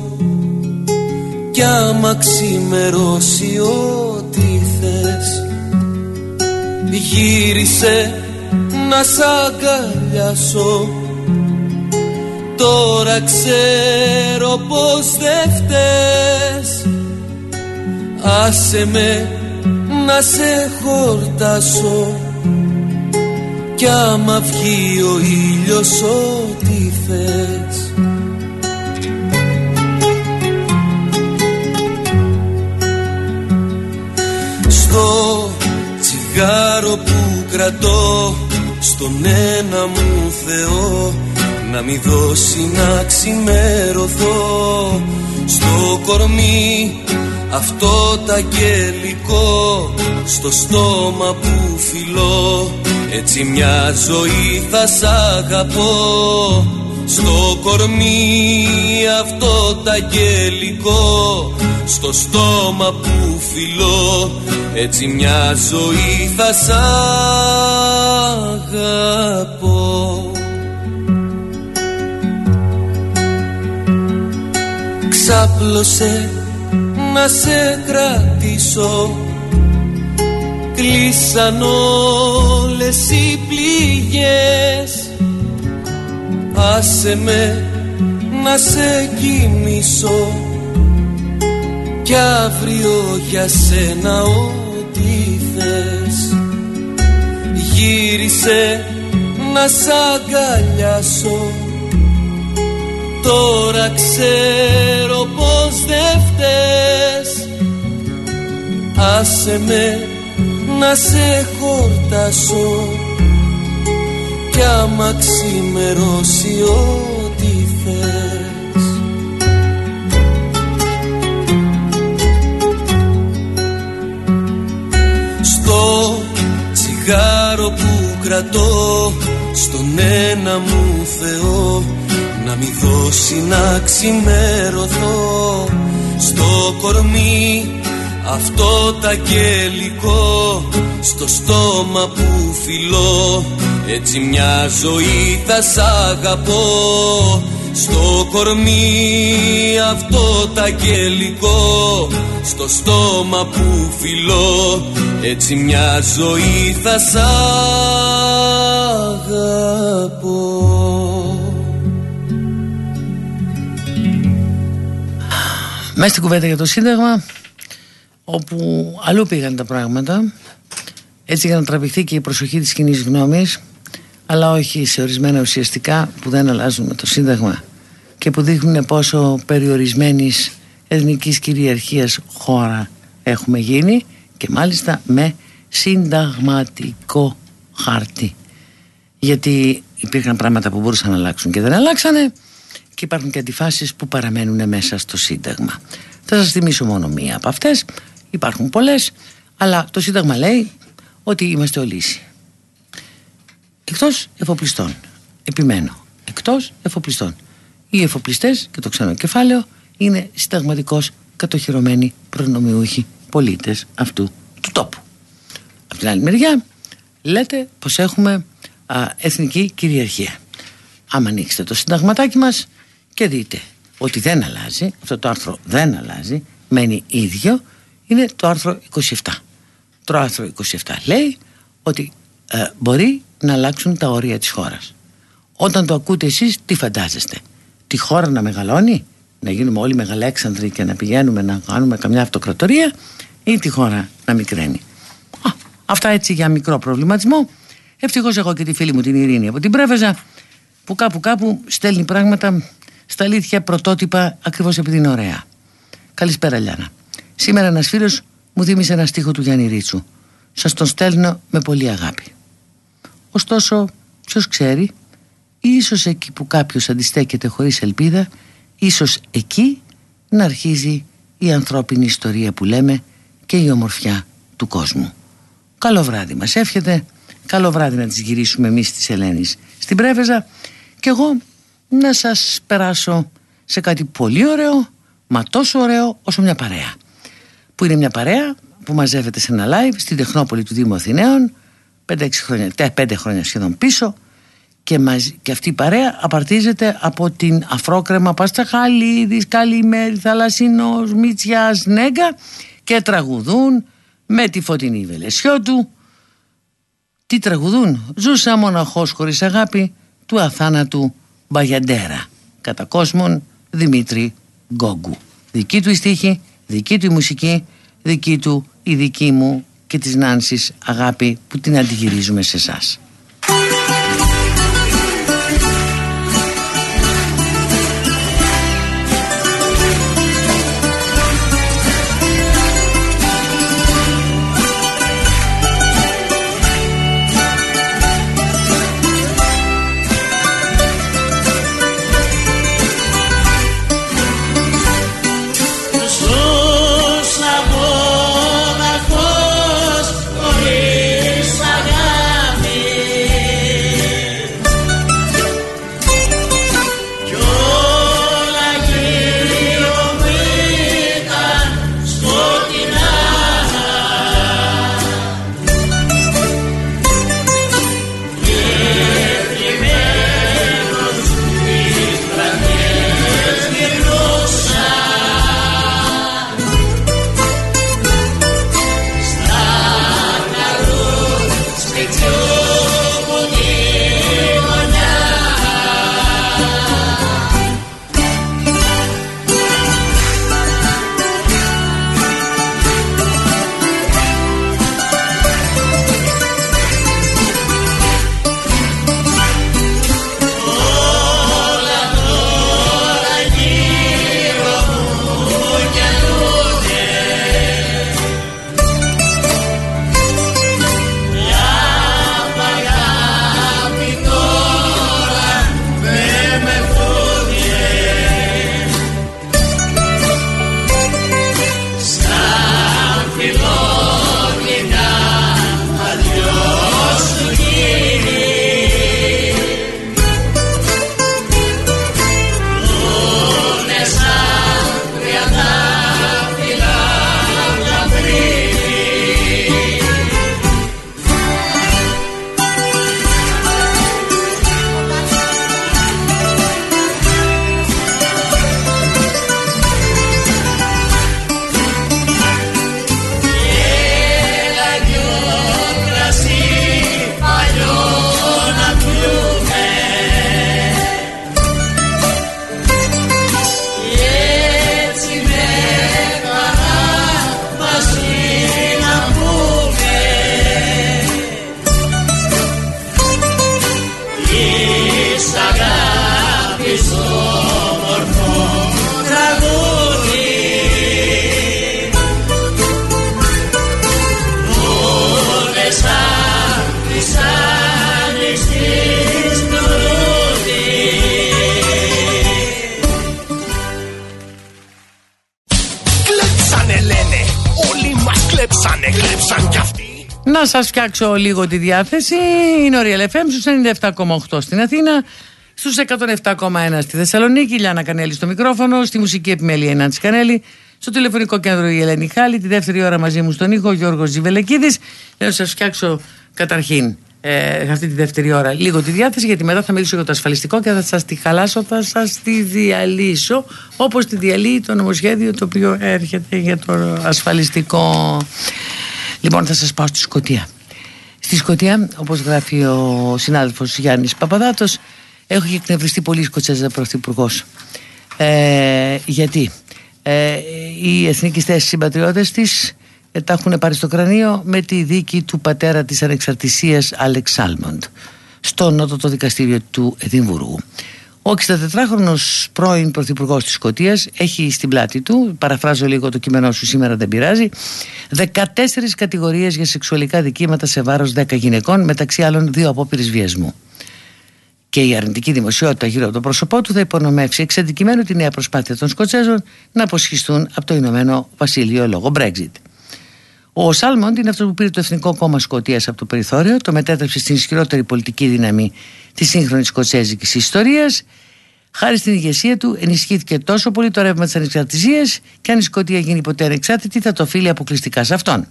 Κι άμα ξημερώσει ό,τι θες. Γύρισε να σ' αγκαλιάσω. Τώρα ξέρω πως δεν φταίς. Άσε με να σε χορτάσω. Κι άμα βγει ο ήλιος ό,τι θες Στο τσιγάρο που κρατώ Στον ένα μου Θεό να μη δώσει να ξημερωθώ. Στο κορμί αυτό τ' αγγελικό στο στόμα που φιλώ έτσι μια ζωή θα σ' αγαπώ στο κορμί αυτό τ' αγγελικό στο στόμα που φιλώ έτσι μια ζωή θα σ' αγαπώ. Ξάπλωσε να σε κρατήσω. Κλείσαν όλες οι πληγές Άσε με να σε κοιμήσω Κι αύριο για σένα ό,τι θες. Γύρισε να σ' αγκαλιάσω. Τώρα ξέρω πως δεν φταίς. Άσε με να σε χορτάσω κι άμα ξημερώσει ό,τι θες. Στο τσιγάρο που κρατώ στον ένα μου Θεό να μη δώσει να ξημερωθώ. Στο κορμί αυτό τα γελικό στο στόμα που φιλώ έτσι μια ζωή θα σ' αγαπώ. Στο κορμί αυτό τα γελικό στο στόμα που φιλώ. Έτσι μια ζωή θα σ' αγαπώ. Μέσα στην κουβέντα για το Σύνταγμα όπου αλλού πήγαν τα πράγματα. Έτσι για να τραβηχθεί και η προσοχή της κοινής γνώμης αλλά όχι σε ορισμένα ουσιαστικά που δεν αλλάζουν με το Σύνταγμα και που δείχνουν πόσο περιορισμένης εθνικής κυριαρχίας χώρα έχουμε γίνει και μάλιστα με συνταγματικό χάρτη γιατί υπήρχαν πράγματα που μπορούσαν να αλλάξουν και δεν αλλάξανε και υπάρχουν και αντιφάσεις που παραμένουν μέσα στο Σύνταγμα. Θα σας θυμίσω μόνο μία από αυτές, υπάρχουν πολλές, αλλά το Σύνταγμα λέει ότι είμαστε όλοι ίσοι. Εκτός εφοπλιστών, επιμένω, εκτός εφοπλιστών. Οι εφοπλιστές, και το ξανό κεφάλαιο, είναι συνταγματικώς κατοχυρωμένοι προνομιούχοι πολίτες αυτού του τόπου. Από την άλλη μεριά λέτε πως έχουμε α, εθνική κυριαρχία. Άμα ανοίξετε το συνταγματάκι μας και δείτε ότι δεν αλλάζει, αυτό το άρθρο δεν αλλάζει, μένει ίδιο, είναι το άρθρο 27. Το άρθρο 27 λέει ότι ε, μπορεί να αλλάξουν τα όρια της χώρας. Όταν το ακούτε εσείς τι φαντάζεστε, τη χώρα να μεγαλώνει, να γίνουμε όλοι μεγαλέξανδροι και να πηγαίνουμε να κάνουμε καμιά αυτοκρατορία ή τη χώρα να μικραίνει; Α, αυτά έτσι για μικρό προβληματισμό. Ευτυχώς εγώ και τη φίλη μου την Ειρήνη από την Πρέβεζα που κάπου κάπου στέλνει πράγματα στα αλήθεια πρωτότυπα ακριβώς επειδή είναι ωραία. Καλησπέρα, Λιάνα. Σήμερα ένας φίλος μου θύμισε ένα στίχο του Γιάννη Ρίτσου. Σας τον στέλνω με πολύ αγάπη. Ωστόσο, ποιος ξέρει, ίσως εκεί που κάποιος αντιστέκεται χωρίς ελπίδα, ίσως εκεί να αρχίζει η ανθρώπινη ιστορία που λέμε και η ομορφιά του κόσμου. Καλό βράδυ μας εύχεται, καλό βράδυ να τις γυρίσουμε εμείς της Ελένης στην Πρέβεζα. Και εγώ να σας περάσω σε κάτι πολύ ωραίο μα τόσο ωραίο όσο μια παρέα. Που είναι μια παρέα που μαζεύεται σε ένα live στην Τεχνόπολη του Δήμου Αθηναίων 5 χρόνια, 5 χρόνια σχεδόν πίσω και, μαζί, και αυτή η παρέα απαρτίζεται από την Αφρόκρεμα Πασταχαλίδης, Καλημέρη, Θαλασσινός, Μίτσιας, Νέγκα και τραγουδούν με τη φωτεινή Βελεσιώτου τι τραγουδούν; Ζούσα μοναχός χωρίς αγάπη του αθάνατου Μπαγιαντέρα κατά κόσμον Δημήτρη Γκόγκου. Δική του η στίχη, δική του η μουσική δική του η δική μου και της Νάνσης αγάπη που την αντιγυρίζουμε σε εσάς Να σας φτιάξω λίγο τη διάθεση. Είναι ο Real FM στους 97,8 στην Αθήνα, στους 107,1 στη Θεσσαλονίκη. Η Λιάννα Κανέλη στο μικρόφωνο, στη μουσική επιμέλεια η Νάντση Κανέλη. Στο τηλεφωνικό κέντρο η Ελένη Χάλη, τη δεύτερη ώρα μαζί μου στον ήχο ο Γιώργος Ζιβελεκίδης. Να σας φτιάξω καταρχήν ε, αυτή τη δεύτερη ώρα λίγο τη διάθεση γιατί μετά θα μιλήσω για το ασφαλιστικό και θα σας τη χαλάσω, θα σας τη διαλύσω όπως τη διαλύει το νομοσχέδιο το οποίο έρχεται για το ασφαλιστικό. Λοιπόν θα σας πάω στη Σκωτία. Στη Σκωτία όπως γράφει ο συνάδελφος Γιάννης Παπαδάτος έχει εκνευριστεί πολύ η Σκοτσέζα Πρωθυπουργός. Ε, γιατί; Ε, οι εθνικιστές συμπατριώτες της ε, τα έχουν πάρει στο κρανίο με τη δίκη του πατέρα της ανεξαρτησίας Άλεξ Σάλμοντ στο νότο δικαστήριο του Εδιμβούργου. Ο 64χρονος πρώην πρωθυπουργός της Σκωτίας έχει στην πλάτη του, παραφράζω λίγο το κείμενό σου σήμερα δεν πειράζει, 14 κατηγορίες για σεξουαλικά δικήματα σε βάρος 10 γυναικών, μεταξύ άλλων δύο απόπειρες βιασμού. Και η αρνητική δημοσιότητα γύρω από το πρόσωπό του θα υπονομεύσει εξ αντικειμένου τη νέα προσπάθεια των Σκοτσέζων να αποσχιστούν από το Ηνωμένο Βασίλειο λόγω Brexit. Ο Σάλμοντ είναι αυτός που πήρε το Εθνικό Κόμμα Σκοτία από το περιθώριο, το μετέτρεψε στην ισχυρότερη πολιτική δύναμη τη σύγχρονη σκοτσέζικη ιστορίας. Χάρη στην ηγεσία του, ενισχύθηκε τόσο πολύ το ρεύμα της ανεξαρτησίας, και αν η Σκοτία γίνει ποτέ ανεξάρτητη, θα το οφείλει αποκλειστικά σε αυτόν.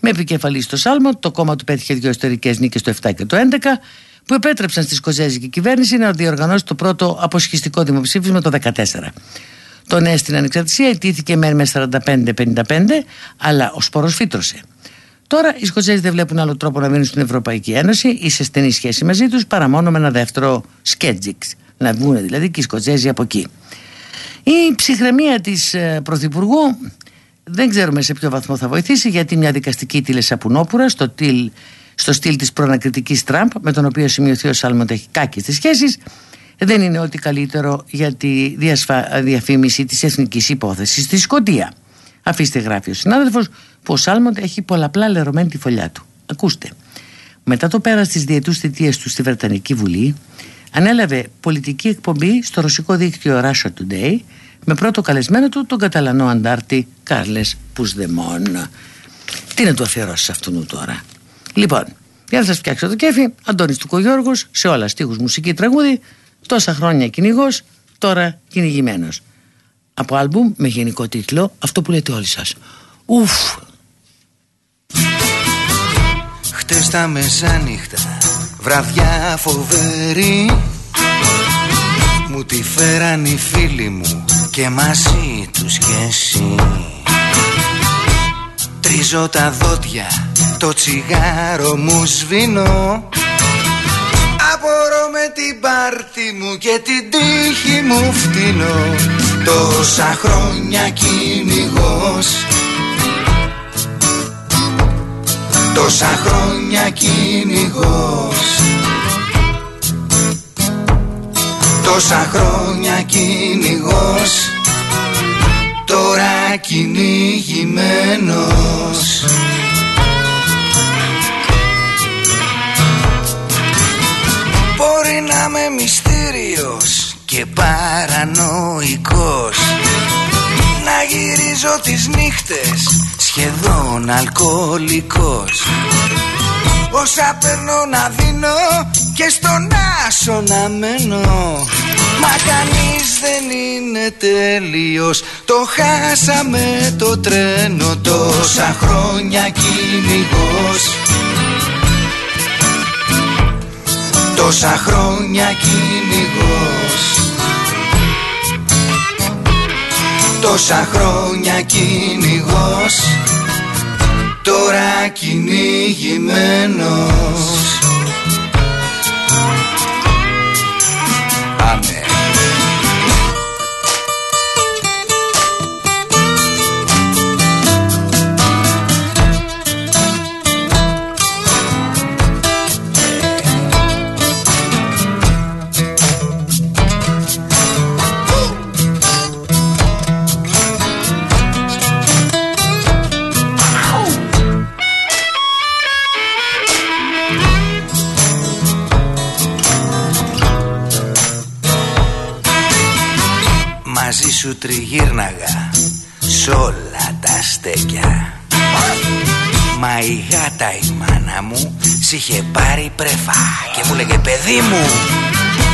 Με επικεφαλής στο Σάλμοντ, το κόμμα του πέτυχε δύο ιστορικές νίκες το 7 και το 11, που επέτρεψαν στη σκοτσέζικη κυβέρνηση να διοργανώσει το πρώτο αποσχιστικό δημοψήφισμα το 2014. Τον ναι στην ανεξαρτησία ετήθηκε μεν με 45-55, αλλά ο σπόρος φύτρωσε. Τώρα οι Σκοτσέζοι δεν βλέπουν άλλο τρόπο να μείνουν στην Ευρωπαϊκή Ένωση ή σε στενή σχέση μαζί τους παρά μόνο με ένα δεύτερο σκέτζιξ. Να βγουν δηλαδή και οι Σκοτσέζοι από εκεί. Η ψυχραιμία της ε, Πρωθυπουργού δεν ξέρουμε σε ποιο βαθμό θα βοηθήσει γιατί μια δικαστική τηλεσαπουνόπουρα στο, τυλ, στο στυλ της προνακριτικής Τραμπ με τον οποίο σημειωθεί ο Σάλμοντ έχει κάκιστες σχέσεις δεν είναι ό,τι καλύτερο για τη διασφα... διαφήμιση της εθνικής υπόθεσης στη Σκωτία. Αφήστε γράφει ο συνάδελφος που ο Σάλμοντ έχει πολλαπλά λερωμένη τη φωλιά του. Ακούστε. Μετά το πέρας της διετούς θητείας του στη Βρετανική Βουλή ανέλαβε πολιτική εκπομπή στο ρωσικό δίκτυο Russia Today με πρώτο καλεσμένο του τον Καταλανό αντάρτη Κάρλες Πουσδεμόν. Τι να του αφιερώσεις σε αυτού τώρα; Λοιπόν, για να σας φτιάξω το κέφι, Αντώνης Τουκογιώργος, σε όλα στίχους μουσική τραγούδι, Τόσα χρόνια κυνηγός, τώρα κυνηγημένος. Από άλμπουμ με γενικό τίτλο αυτό που λέτε όλοι σας. Ουφ. Χτες τα μεσάνυχτα, βραδιά φοβερή. Μου τη φέραν οι φίλοι μου και μαζί τους και εσύ. Τρίζω τα δόντια, το τσιγάρο μου σβήνω. Απορώ με την πάρτη μου και την τύχη μου φτύνω. Τόσα χρόνια κυνηγός Τόσα χρόνια κυνηγός. Τόσα χρόνια κυνηγός Τώρα κυνηγημένος. Να είμαι μυστήριος και παρανοϊκός. Να γυρίζω τις νύχτες σχεδόν αλκοολικός. Όσα παίρνω να δίνω και στον άσο να μένω. Μα κανείς δεν είναι τέλειος. Το χάσαμε το τρένο Τόσα χρόνια κυνηγός. Τόσα χρόνια κυνηγός Τόσα χρόνια κυνηγός Τώρα κυνηγημένος σου τριγύρναγα σ' όλα τα στέκια. Μα η γάτα η μάνα μου Σ' είχε πάρει πρεφά Και μου λέγε παιδί μου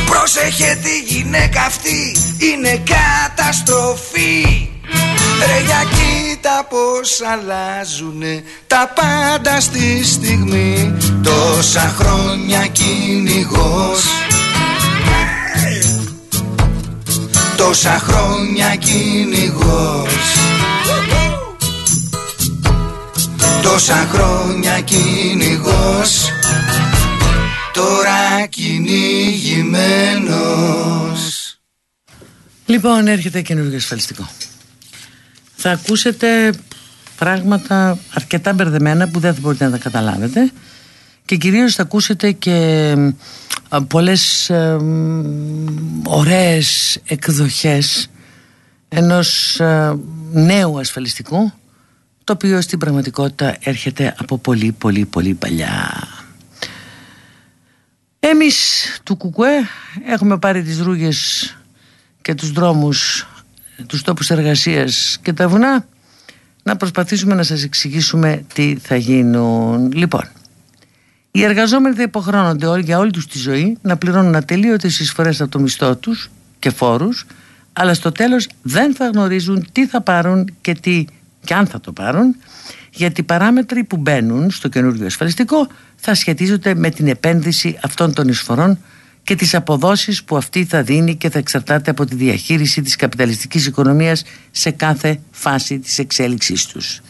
Πρόσεχε τη γυναίκα αυτή Είναι καταστροφή Ρε για κοίτα πως αλλάζουνε Τα πάντα στη στιγμή. Τόσα χρόνια κυνηγός Τόσα χρόνια κυνηγός. Τόσα χρόνια κυνηγός Τώρα κυνηγημένος. Λοιπόν, έρχεται καινούργιο ασφαλιστικό. Θα ακούσετε πράγματα αρκετά μπερδεμένα που δεν θα μπορείτε να τα καταλάβετε και κυρίως θα ακούσετε και α, πολλές ε, ωραίες εκδοχές ενός ε, νέου ασφαλιστικού το οποίο στην πραγματικότητα έρχεται από πολύ πολύ πολύ παλιά. Εμείς του Κουκουέ έχουμε πάρει τις ρούγες και τους δρόμους, τους τόπους εργασίας και τα βουνά να προσπαθήσουμε να σας εξηγήσουμε τι θα γίνουν. Λοιπόν, οι εργαζόμενοι θα υποχρώνονται όλοι, για όλη τους τη ζωή να πληρώνουν ατελείωτες εισφορές από το μισθό τους και φόρους αλλά στο τέλος δεν θα γνωρίζουν τι θα πάρουν και τι και αν θα το πάρουν γιατί οι παράμετροι που μπαίνουν στο καινούργιο ασφαλιστικό θα σχετίζονται με την επένδυση αυτών των εισφορών και τις αποδόσεις που αυτή θα δίνει και θα εξαρτάται από τη διαχείριση της καπιταλιστικής οικονομίας σε κάθε φάση της εξέλιξής τους.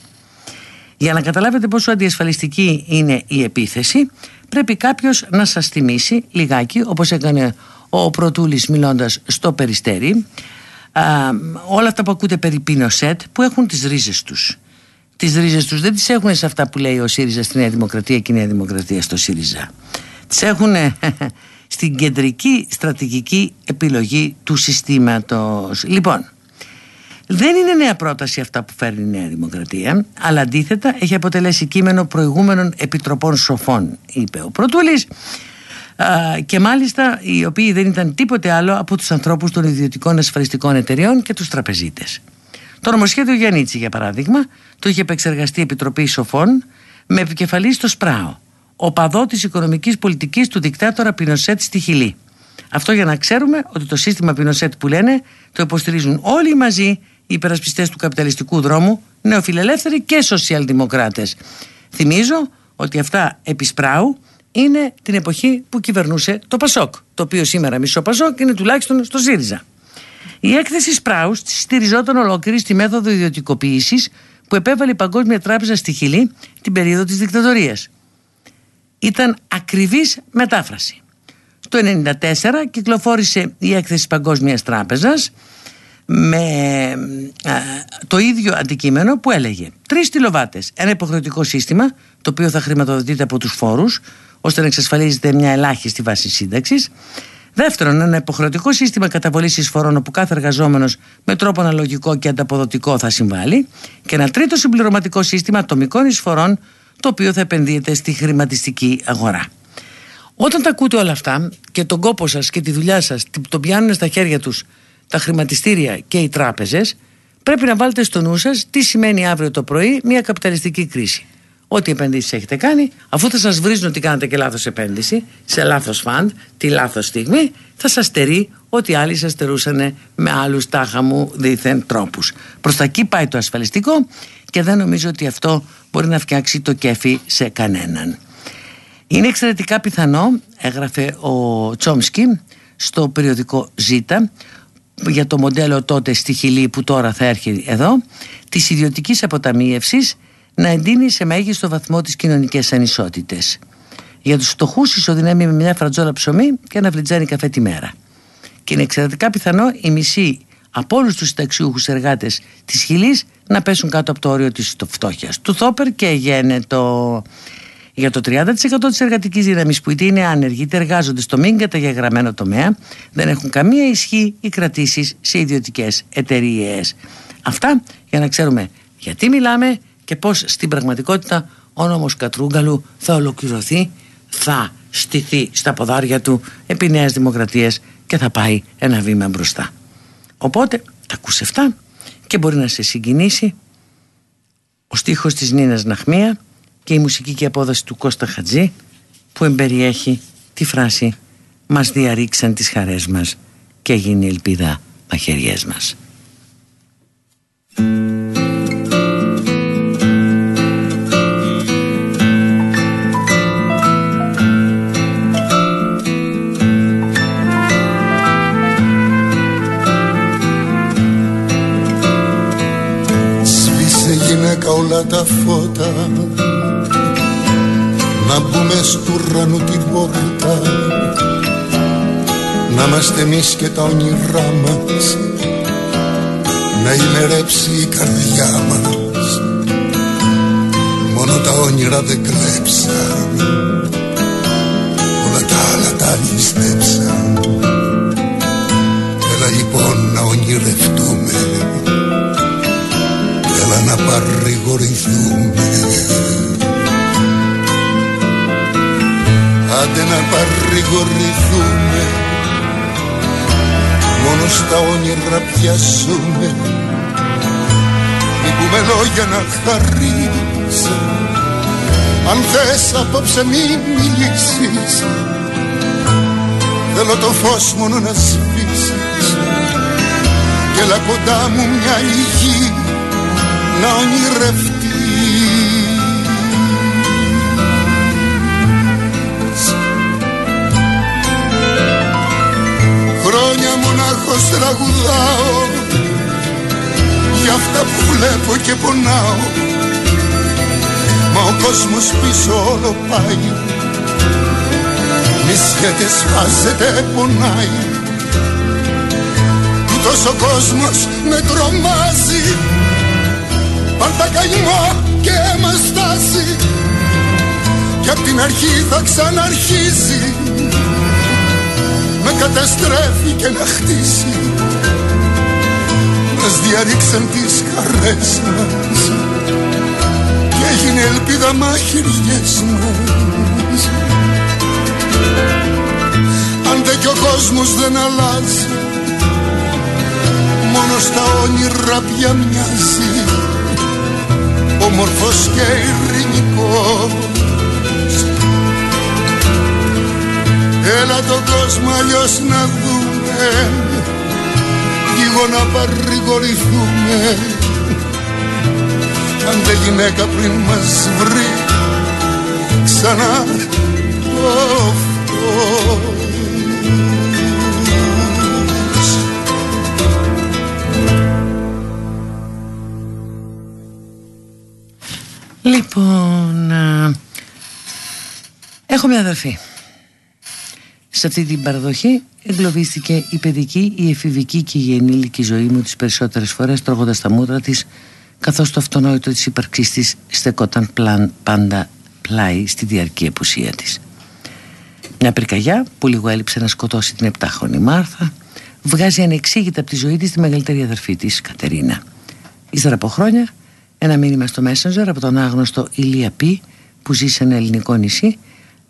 Για να καταλάβετε πόσο αντιασφαλιστική είναι η επίθεση πρέπει κάποιος να σας θυμίσει λιγάκι όπως έκανε ο Πρωτούλης μιλώντας στο Περιστέρι α, όλα αυτά που ακούτε περί Πινοσέτ που έχουν τις ρίζες τους. Τις ρίζες τους δεν τις έχουν σε αυτά που λέει ο ΣΥΡΙΖΑ στη Νέα Δημοκρατία και η Νέα Δημοκρατία στο ΣΥΡΙΖΑ. Τις έχουν στην κεντρική στρατηγική επιλογή του συστήματος. Λοιπόν, δεν είναι νέα πρόταση αυτά που φέρνει η Νέα Δημοκρατία, αλλά αντίθετα έχει αποτελέσει κείμενο προηγούμενων επιτροπών σοφών, είπε ο Πρωτούλης, και μάλιστα οι οποίοι δεν ήταν τίποτε άλλο από τους ανθρώπους των ιδιωτικών ασφαλιστικών εταιριών και τους τραπεζίτες. Το νομοσχέδιο Γιάννητσι, για παράδειγμα, το είχε επεξεργαστεί η Επιτροπή Σοφών με επικεφαλή στο Σπράο, οπαδό της οικονομικής πολιτικής του δικτάτορα Πινοσέτ στη Χιλή. Αυτό για να ξέρουμε ότι το σύστημα Πινοσέτ που λένε το υποστηρίζουν όλοι μαζί οι υπερασπιστές του καπιταλιστικού δρόμου, νεοφιλελεύθεροι και σοσιαλδημοκράτες. Θυμίζω ότι αυτά επί Σπράου είναι την εποχή που κυβερνούσε το Πασόκ, το οποίο σήμερα μισό Πασόκ είναι τουλάχιστον στο ΣΥΡΙΖΑ. Η έκθεση Σπράου στηριζόταν ολόκληρη στη μέθοδο ιδιωτικοποίησης που επέβαλε η Παγκόσμια Τράπεζα στη Χιλή την περίοδο της δικτατορίας. Ήταν ακριβής μετάφραση. Το 1994 κυκλοφόρησε η έκθεση Παγκόσμιας Τράπεζας με το ίδιο αντικείμενο που έλεγε τρεις τηλοβάτες, ένα υποχρεωτικό σύστημα το οποίο θα χρηματοδοτείται από τους φόρους ώστε να εξασφαλίζεται μια ελάχιστη βάση σύνταξης. Δεύτερον, ένα υποχρεωτικό σύστημα καταβολής εισφορών όπου κάθε εργαζόμενος με τρόπο αναλογικό και ανταποδοτικό θα συμβάλλει. Και ένα τρίτο συμπληρωματικό σύστημα ατομικών εισφορών το οποίο θα επενδύεται στη χρηματιστική αγορά. Όταν τα ακούτε όλα αυτά και τον κόπο σας και τη δουλειά σας τον πιάνουν στα χέρια τους τα χρηματιστήρια και οι τράπεζες πρέπει να βάλετε στο νου σας τι σημαίνει αύριο το πρωί μια καπιταλιστική κρίση. Ό,τι επενδύσεις έχετε κάνει, αφού θα σας βρίζουν ότι κάνετε και λάθος επένδυση, σε λάθος φαντ, τη λάθος στιγμή, θα σας στερεί ότι άλλοι σας στερούσαν με άλλους τάχα μου δίθεν τρόπους. Προς τα εκεί πάει το ασφαλιστικό και δεν νομίζω ότι αυτό μπορεί να φτιάξει το κέφι σε κανέναν. Είναι εξαιρετικά πιθανό, έγραφε ο Τσόμσκι στο περιοδικό Ζήτα, για το μοντέλο τότε στη Χιλή που τώρα θα έρχεται εδώ, της ιδιωτικής αποταμίευσης να εντείνει σε μέγιστο βαθμό τις κοινωνικές ανισότητες. Για τους φτωχούς ισοδυναμεί με μια φρατζόλα ψωμί και ένα φλιτζάνι καφέ τη μέρα. Και είναι εξαιρετικά πιθανό οι μισοί από όλους τους συνταξιούχου εργάτες της Χιλής να πέσουν κάτω από το όριο της φτώχειας. Του Θόπερ και το Για το 30% της εργατικής δύναμης που είτε είναι άνεργοι είτε εργάζονται στο μη καταγεγραμμένο τομέα, δεν έχουν καμία ισχύ οι κρατήσεις σε ιδιωτικές εταιρείες. Αυτά για να ξέρουμε γιατί μιλάμε και πώς στην πραγματικότητα ο νόμος Κατρούγκαλου θα ολοκληρωθεί, θα στηθεί στα ποδάρια του επί Νέας Δημοκρατίας και θα πάει ένα βήμα μπροστά. Οπότε τα ακούς αυτά και μπορεί να σε συγκινήσει ο στίχος της Νίνας Ναχμία και η μουσική απόδοση του Κώστα Χατζή που εμπεριέχει τη φράση «Μας διαρρήξαν τις χαρές μας και έγινε η ελπίδα μαχαιριές μας». Σβήσε γυναίκα όλα τα φώτα να μπούμε στου ουρανού την πόρτα. Να είμαστε εμείς και τα όνειρά μας. Να ημερέψει η καρδιά μας. Μόνο τα όνειρα δεν κλέψαν. Όλα τα άλλα τα ληστέψαν έλα λοιπόν να ονειρευτούμε. Έλα να παρηγορηθούμε Άντε να παρηγορηθούμε. Μόνο στα όνειρα πιάσουμε. Μη πούμε λόγια να χαρείς Αν θες απόψε μη μιλήσεις. Θέλω το φως μόνο να σβήσεις. Και έλα κοντά μου μια λυγή να ονειρευτείς Χρόνια μονάχος τραγουδάω. Για αυτά που βλέπω και πονάω. Μα ο κόσμος πίσω όλο πάει. Νησιέται σφάζεται πονάει. Τούτος ο κόσμος με τρομάζει. Πάντα καημό και αίμα στάζει Κι απ' την αρχή θα ξαναρχίσει με καταστρέφει και να χτίσει. Μας διαρρήξαν τις χαρές μας Και έγινε ελπίδα μάχηριές μας. Αν δεν κι ο κόσμος δεν αλλάζει Μόνος στα όνειρα πια μοιάζει. Όμορφος και ειρηνικός Έλα τον κόσμο αλλιώς να δούμε. Λίγο να παρηγορηθούμε. Αν δεν γυναίκα πριν μας βρει Ξανά το φως Λοιπόν, α, έχω μια αδερφή. Σε αυτή την παραδοχή εγκλωβίστηκε η παιδική, η εφηβική και η ενήλικη ζωή μου τις περισσότερες φορές τρώγοντας τα μούτρα της καθώς το αυτονόητο της ύπαρξής της στεκόταν πλάν, πάντα πλάι στη διαρκή επουσία της. Μια πυρκαγιά που λίγο έλειψε να σκοτώσει την επτάχρονη Μάρθα βγάζει ανεξήγητα από τη ζωή της τη μεγαλύτερη αδερφή της Κατερίνα. Ύστερα από χρόνια ένα μήνυμα στο Messenger από τον άγνωστο Ηλία Πι που ζει σε ένα ελληνικό νησί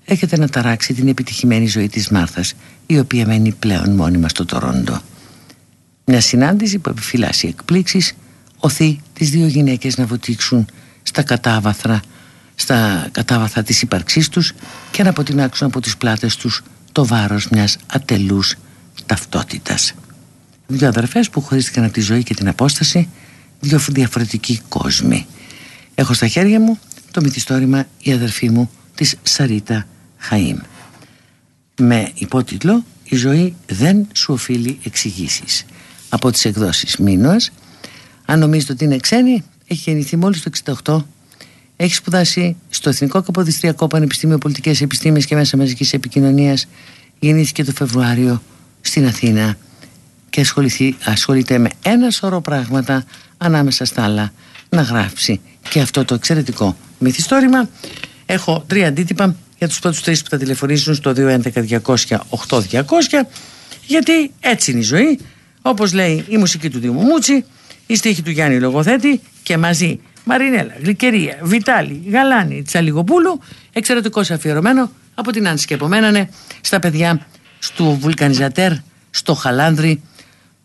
έχετε να ταράξει την επιτυχημένη ζωή της Μάρθας η οποία μένει πλέον μόνιμα στο Τορόντο. Μια συνάντηση που επιφυλάσσει εκπλήξεις οθεί τις δύο γυναίκες να βοτήξουν στα κατάβαθρα στα κατάβαθα της ύπαρξής τους και να αποτινάξουν από τις πλάτες τους το βάρος μιας ατελούς ταυτότητας. Δύο αδερφές που χωρίστηκαν από τη ζωή και την απόσταση, δύο διαφορετικοί κόσμοι. Έχω στα χέρια μου το μυθιστόρημα «Η αδερφή μου» της Σαρίτα Χαΐμ. Με υπότιτλο «Η ζωή δεν σου οφείλει εξηγήσεις. από τις εκδόσεις Μίνωας. Αν νομίζετε ότι είναι ξένη, έχει γεννηθεί μόλις το 68 έχει σπουδάσει στο Εθνικό Καποδιστριακό Πανεπιστήμιο Πολιτικές Επιστήμες και Μέσα Μαζικής Επικοινωνίας. Γεννήθηκε το Φεβρουάριο στην Αθήνα και ασχοληθεί, ασχολείται με ένα σωρό πράγματα ανάμεσα στα άλλα να γράψει και αυτό το εξαιρετικό μυθιστόρημα. Έχω τρία αντίτυπα για τους πρώτους τρεις που θα τηλεφωνήσουν στο 211-200-8200 γιατί έτσι είναι η ζωή όπως λέει η μουσική του Δήμου Μούτσι η στίχη του Γιάννη Λογοθέτη και μαζί Μαρινέλα, Γλυκερία, Βιτάλη, Γαλάνη, Τσαλιγοπούλου εξαιρετικός αφιερωμένο από την Άνση και επομένανε στα παιδιά στο Βουλκανιζατέρ, στο Χαλάνδρη,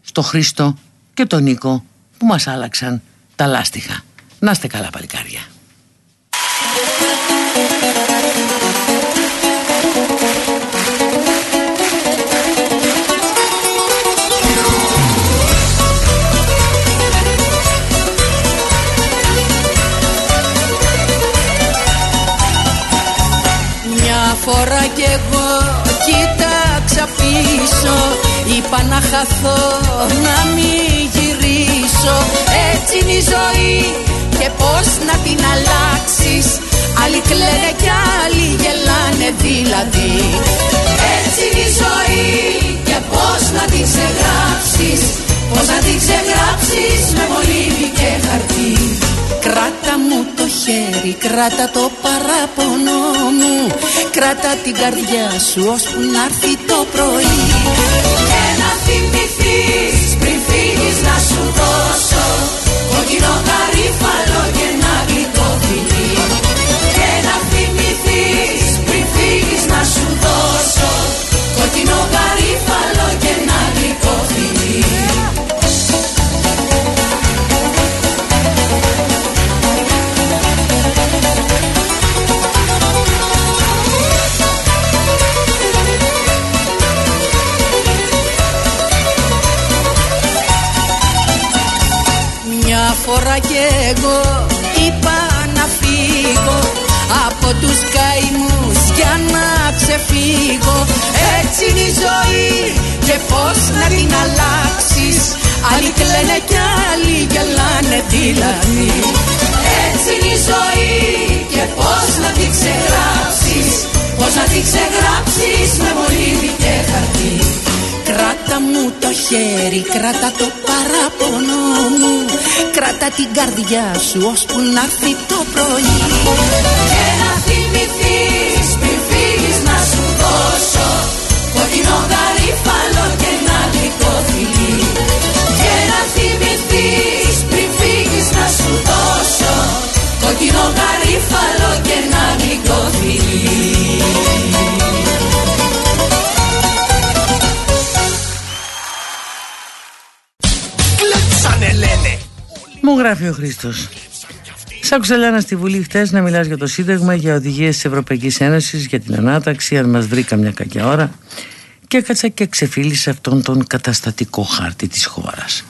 στο Χρήστο και τον Νίκο που μας άλλαξαν τα λάστιχα. Να είστε καλά παλικάρια. Είπα να χαθώ, να μην γυρίσω. Έτσι είναι η ζωή και πώς να την αλλάξεις. Άλλοι κλαίνε κι άλλοι γελάνε δηλαδή. Έτσι είναι η ζωή και πώς να την ξεγράψεις. Πώς να την ξεγράψεις με μολύβι και χαρτί Κράτα μου το χέρι, κράτα το παράπονο μου. Κράτα την καρδιά σου ώσπου να έρθει το πρωί. Και να θυμηθείς πριν φύγεις να σου δώσω. Κόκκινο γαρίφαλο και ένα γλυκό φιλί. Και να θυμηθείς πριν φύγεις να σου δώσω. Κόκκινο γαρίφαλο χέρι, κράτα το παράπονο μου. Κράτα την καρδιά σου ώσπου να έρθει το πρωί. Και να θυμηθείς πριν φύγεις να σου δώσω Κόκκινο γαρίφαλο και ένα γλυκό φιλί. Και να θυμηθείς πριν φύγεις να σου δώσω Κόκκινο γαρίφαλο και ένα γλυκό φιλί Μου γράφει ο Χρήστος. Σ' άκουσα Λένα στη Βουλή χτε να μιλάς για το Σύνταγμα, για οδηγίες της Ευρωπαϊκής Ένωσης, για την ανάταξη, αν μας βρει καμιά κακιά ώρα. Και έκατσα και ξεφίλησα αυτόν τον καταστατικό χάρτη της χώρας.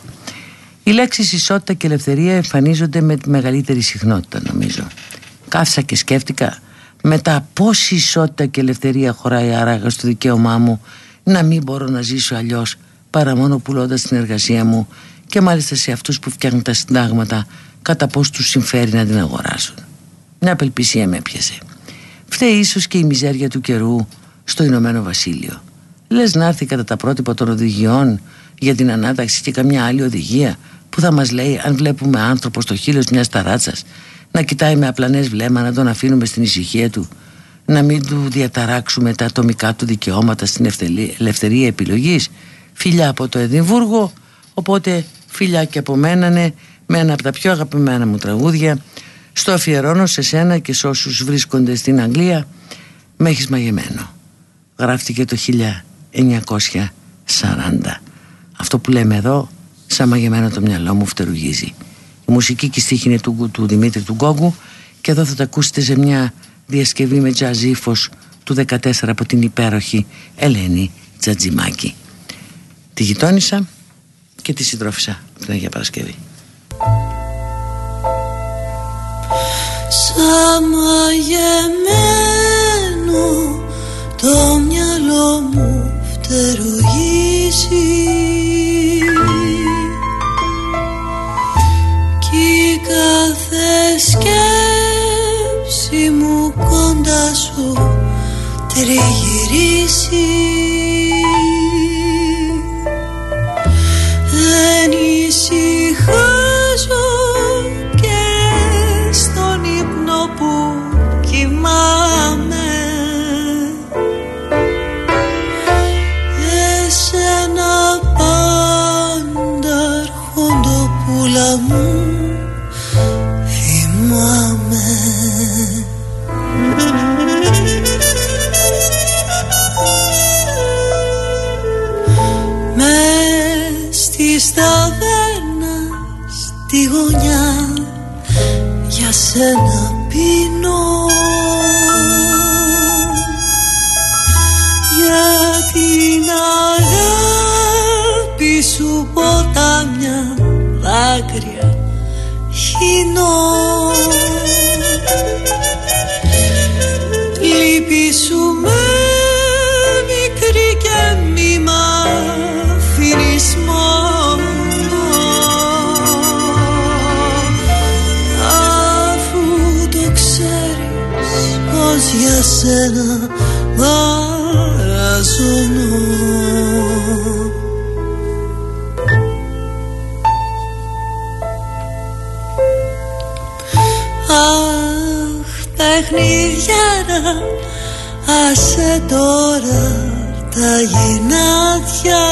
Οι λέξεις ισότητα και ελευθερία εμφανίζονται με τη μεγαλύτερη συχνότητα, νομίζω. Κάθισα και σκέφτηκα μετά πόση ισότητα και ελευθερία χωράει άραγα στο δικαίωμά μου να μην μπορώ να ζήσω αλλιώς παρά μόνο πουλώντας την εργασία μου και μάλιστα σε αυτούς που φτιάχνουν τα συντάγματα κατά πώς τους συμφέρει να την αγοράσουν. Μια απελπισία με έπιασε. Φταίει ίσως και η μιζέρια του καιρού στο Ηνωμένο Βασίλειο. Λες να έρθει κατά τα πρότυπα των οδηγιών για την ανάταξη και καμιά άλλη οδηγία που θα μας λέει αν βλέπουμε άνθρωπο στο χείλος μιας ταράτσας να κοιτάει με απλανές βλέμμα να τον αφήνουμε στην ησυχία του να μην του διαταράξουμε τα ατομικά του δικαιώματα στην ελευθερία επιλογής φιλιά από το Εδιμβούργο οπότε και από μένα με ένα από τα πιο αγαπημένα μου τραγούδια. Στο αφιερώνω σε σένα και σε όσους βρίσκονται στην Αγγλία. Με έχεις μαγεμένο. Γράφτηκε το 1940 αυτό που λέμε εδώ σαν μαγεμένο το μυαλό μου φτερουγίζει. Η μουσική και η στίχη είναι του, του Δημήτρη του Γκόγκου. Και εδώ θα τα ακούσετε σε μια διασκευή με jazz ύφος του 14 από την υπέροχη Ελένη Τζατζιμάκη τη γειτόνισσα και τη συντρόφισσα την Αγία Παρασκευή. Σαν μαγεμένο το μυαλό μου φτερουγίζει κι κάθε σκέψη μου κοντά σου τριγυρίζει τώρα τα γεννάδια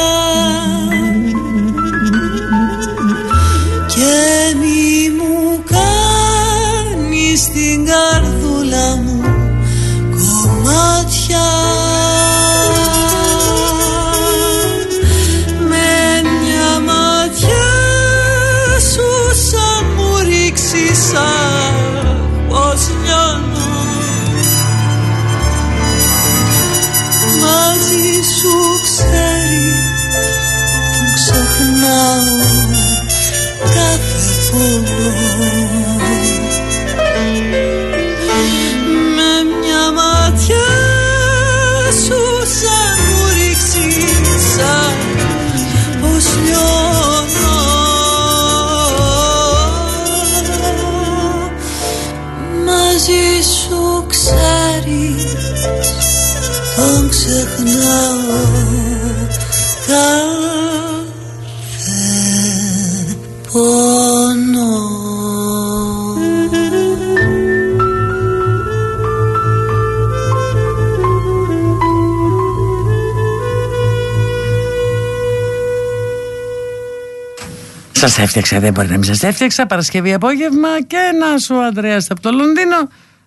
Σα έφτιαξα, δεν μπορεί να μην σα έφτιαξα. Παρασκευή απόγευμα και ένα ο Ανδρέας από το Λονδίνο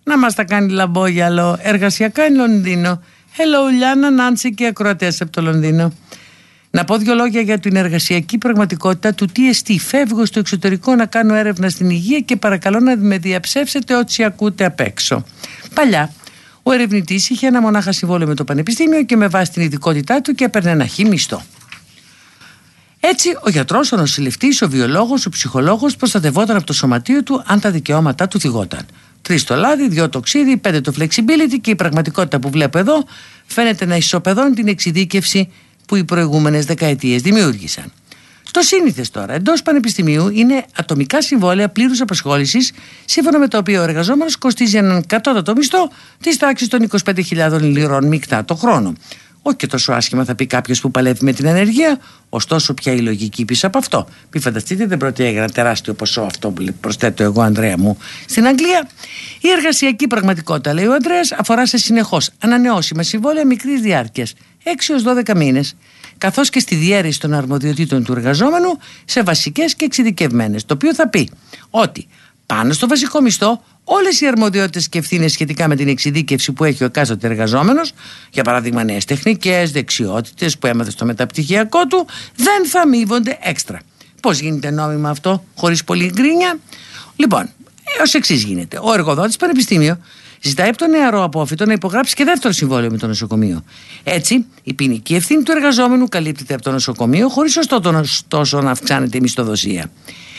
να μας τα κάνει λαμπόγιαλο εργασιακά είναι Λονδίνο. Hello, Λιάννα, Νάντσι και ακροατές από το Λονδίνο. Να πω δύο λόγια για την εργασιακή πραγματικότητα του TST. Φεύγω στο εξωτερικό να κάνω έρευνα στην υγεία και παρακαλώ να με διαψεύσετε ό,τι ακούτε απ' έξω. Παλιά, ο ερευνητής είχε ένα μονάχα συμβόλαιο με το Πανεπιστήμιο και με βάση την ειδικότητά του και έπαιρνε ένα χι μισθό. Έτσι, ο γιατρός, ο νοσηλευτής, ο βιολόγος, ο ψυχολόγος προστατευόταν από το σωματείο του αν τα δικαιώματά του θυγόταν. Τρεις το λάδι, δυο το ξύδι, πέντε το flexibility και η πραγματικότητα που βλέπω εδώ φαίνεται να ισοπεδώνει την εξειδίκευση που οι προηγούμενες δεκαετίες δημιούργησαν. Το σύνηθες τώρα εντός πανεπιστημίου είναι ατομικά συμβόλαια πλήρους απασχόλησης, σύμφωνα με το οποίο ο εργαζόμενος κοστίζει έναν κατώτατο μισθό της τάξης των 25.000 λιρών μεικτά το χρόνο. Όχι και τόσο άσχημα θα πει κάποιος που παλεύει με την ενεργεία, ωστόσο ποια η λογική πίσω από αυτό. Μην φανταστείτε, δεν πρόκειται για ένα τεράστιο ποσό αυτό που προσθέτω εγώ, Ανδρέα μου. Στην Αγγλία, η εργασιακή πραγματικότητα, λέει ο Ανδρέας, αφορά σε συνεχώς ανανεώσιμα συμβόλαια μικρής διάρκειας, 6 έως 12 μήνες, καθώς και στη διαίρεση των αρμοδιοτήτων του εργαζόμενου σε βασικές και εξειδικευμένες. Το οποίο θα πει ότι πάνω στο βασικό μισθό όλες οι αρμοδιότητες και ευθύνες σχετικά με την εξειδίκευση που έχει ο εκάστοτε εργαζόμενος, για παράδειγμα νέες τεχνικές, δεξιότητες που έμαθε στο μεταπτυχιακό του, δεν θα αμείβονται έξτρα. Πώς γίνεται νόμιμα αυτό, χωρίς πολλή γκρίνια; Λοιπόν, έω εξής γίνεται. Ο εργοδότης πανεπιστήμιο ζητάει από τον νεαρό απόφυτο να υπογράψει και δεύτερο συμβόλαιο με το νοσοκομείο. Έτσι, η ποινική ευθύνη του εργαζόμενου καλύπτεται από το νοσοκομείο, χωρίς ωστόσο να αυξάνεται η μισθοδοσία.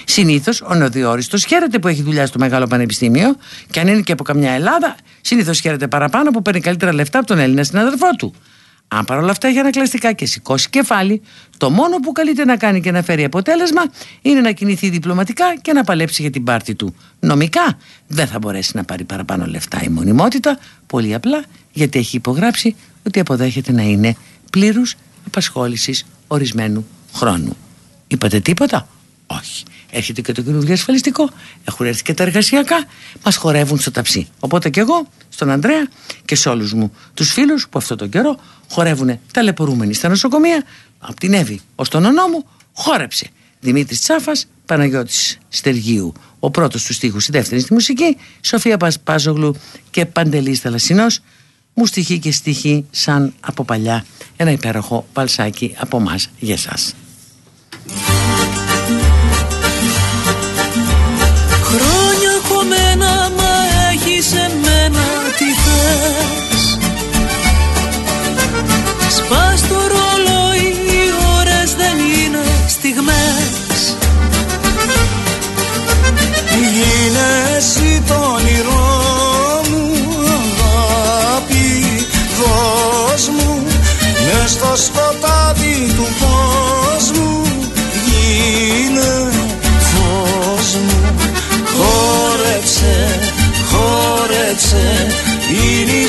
Συνήθως ο νεοδιόριστος χαίρεται που έχει δουλειά στο μεγάλο πανεπιστήμιο και αν είναι και από καμιά Ελλάδα, συνήθως χαίρεται παραπάνω που παίρνει καλύτερα λεφτά από τον Έλληνα συναδελφό του. Αν παρόλα αυτά έχει ανακλαστικά και σηκώσει κεφάλι, το μόνο που καλείται να κάνει και να φέρει αποτέλεσμα είναι να κινηθεί διπλωματικά και να παλέψει για την πάρτη του. Νομικά δεν θα μπορέσει να πάρει παραπάνω λεφτά η μονιμότητα, πολύ απλά γιατί έχει υπογράψει ότι αποδέχεται να είναι πλήρους απασχόλησης ορισμένου χρόνου. Είπατε τίποτα; Όχι. Έρχεται και το καινούργιο ασφαλιστικό. Έχουν έρθει και τα εργασιακά. Μας χορεύουν στο ταψί. Οπότε και εγώ, στον Ανδρέα και σε όλους μου τους φίλους που αυτόν τον καιρό χορεύουν ταλαιπωρούμενοι στα νοσοκομεία. Από την Εύη ως τον ονό μου, χόρεψε. Δημήτρης Τσάφας, Παναγιώτης Στεργίου. Ο πρώτος του στίχους, η δεύτερη στη μουσική, Σοφία Πάζογλου και Παντελής Θαλασσινός. Μου στοιχεί και στοιχεί σαν από παλιά ένα υπέροχο παλσάκι από εμάς για εσάς.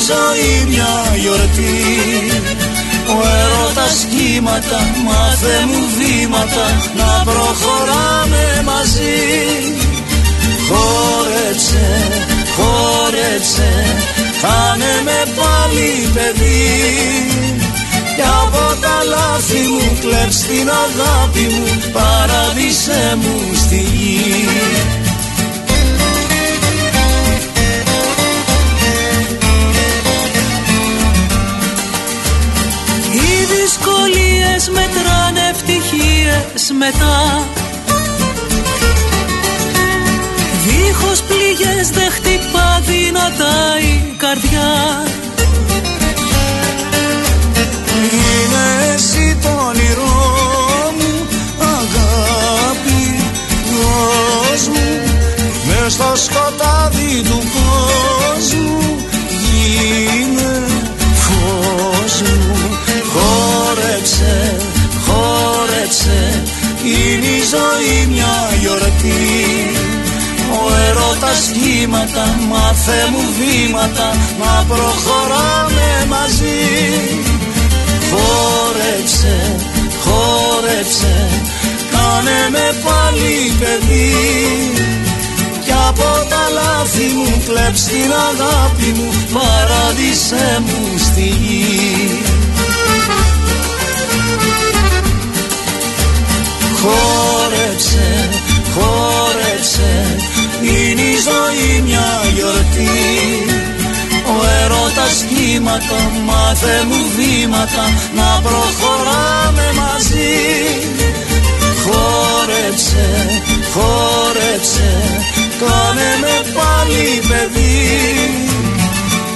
Ζωή μια γιορτή. Ο έρωτας κύματα, μάθε μου βήματα Να προχωράμε μαζί. Χόρεψε, χόρεψε Κάνε με πάλι παιδί. Κι από τα λάθη μου κλέψ την αγάπη μου Παραδείσέ μου στη γη δυσκολίες μετράνε ευτυχίες μετά. Δίχως πληγές δεν έρωτας κύματα, μάθε μου βήματα Να προχωράμε μαζί. Χόρεψε, χόρεψε Κάνε με πάλι παιδί. Κι από τα λάθη μου κλέψ την αγάπη μου Παράδεισέ μου στη γη. Χόρεψε, χόρεψε Είναι η ζωή μια γιορτή. Ο έρωτας κύματα, μάθε μου βήματα Να προχωράμε μαζί. Χόρεψε, χόρεψε Κάνε με πάλι παιδί.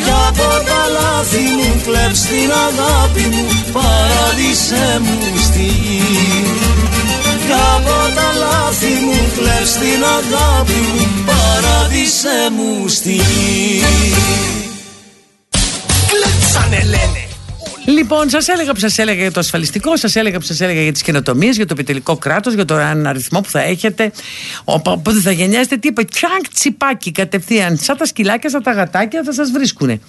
Κι από τα λάθη μου κλέψ την αγάπη μου Παράδεισέ μου στη γη κι από τα λάθη μου κλαις την αγάπη μου Παράδεισέ μου στη γη Κλέψανε λένε Λοιπόν, σας έλεγα που σας έλεγα για το ασφαλιστικό, σας έλεγα που σας έλεγα για τις καινοτομίες, για το επιτελικό κράτος, για τον αριθμό που θα έχετε, οπότε θα γεννιάσετε. Τι είπε, τσάνκ τσιπάκι κατευθείαν. Σαν τα σκυλάκια, σαν τα γατάκια θα σας βρίσκουνε.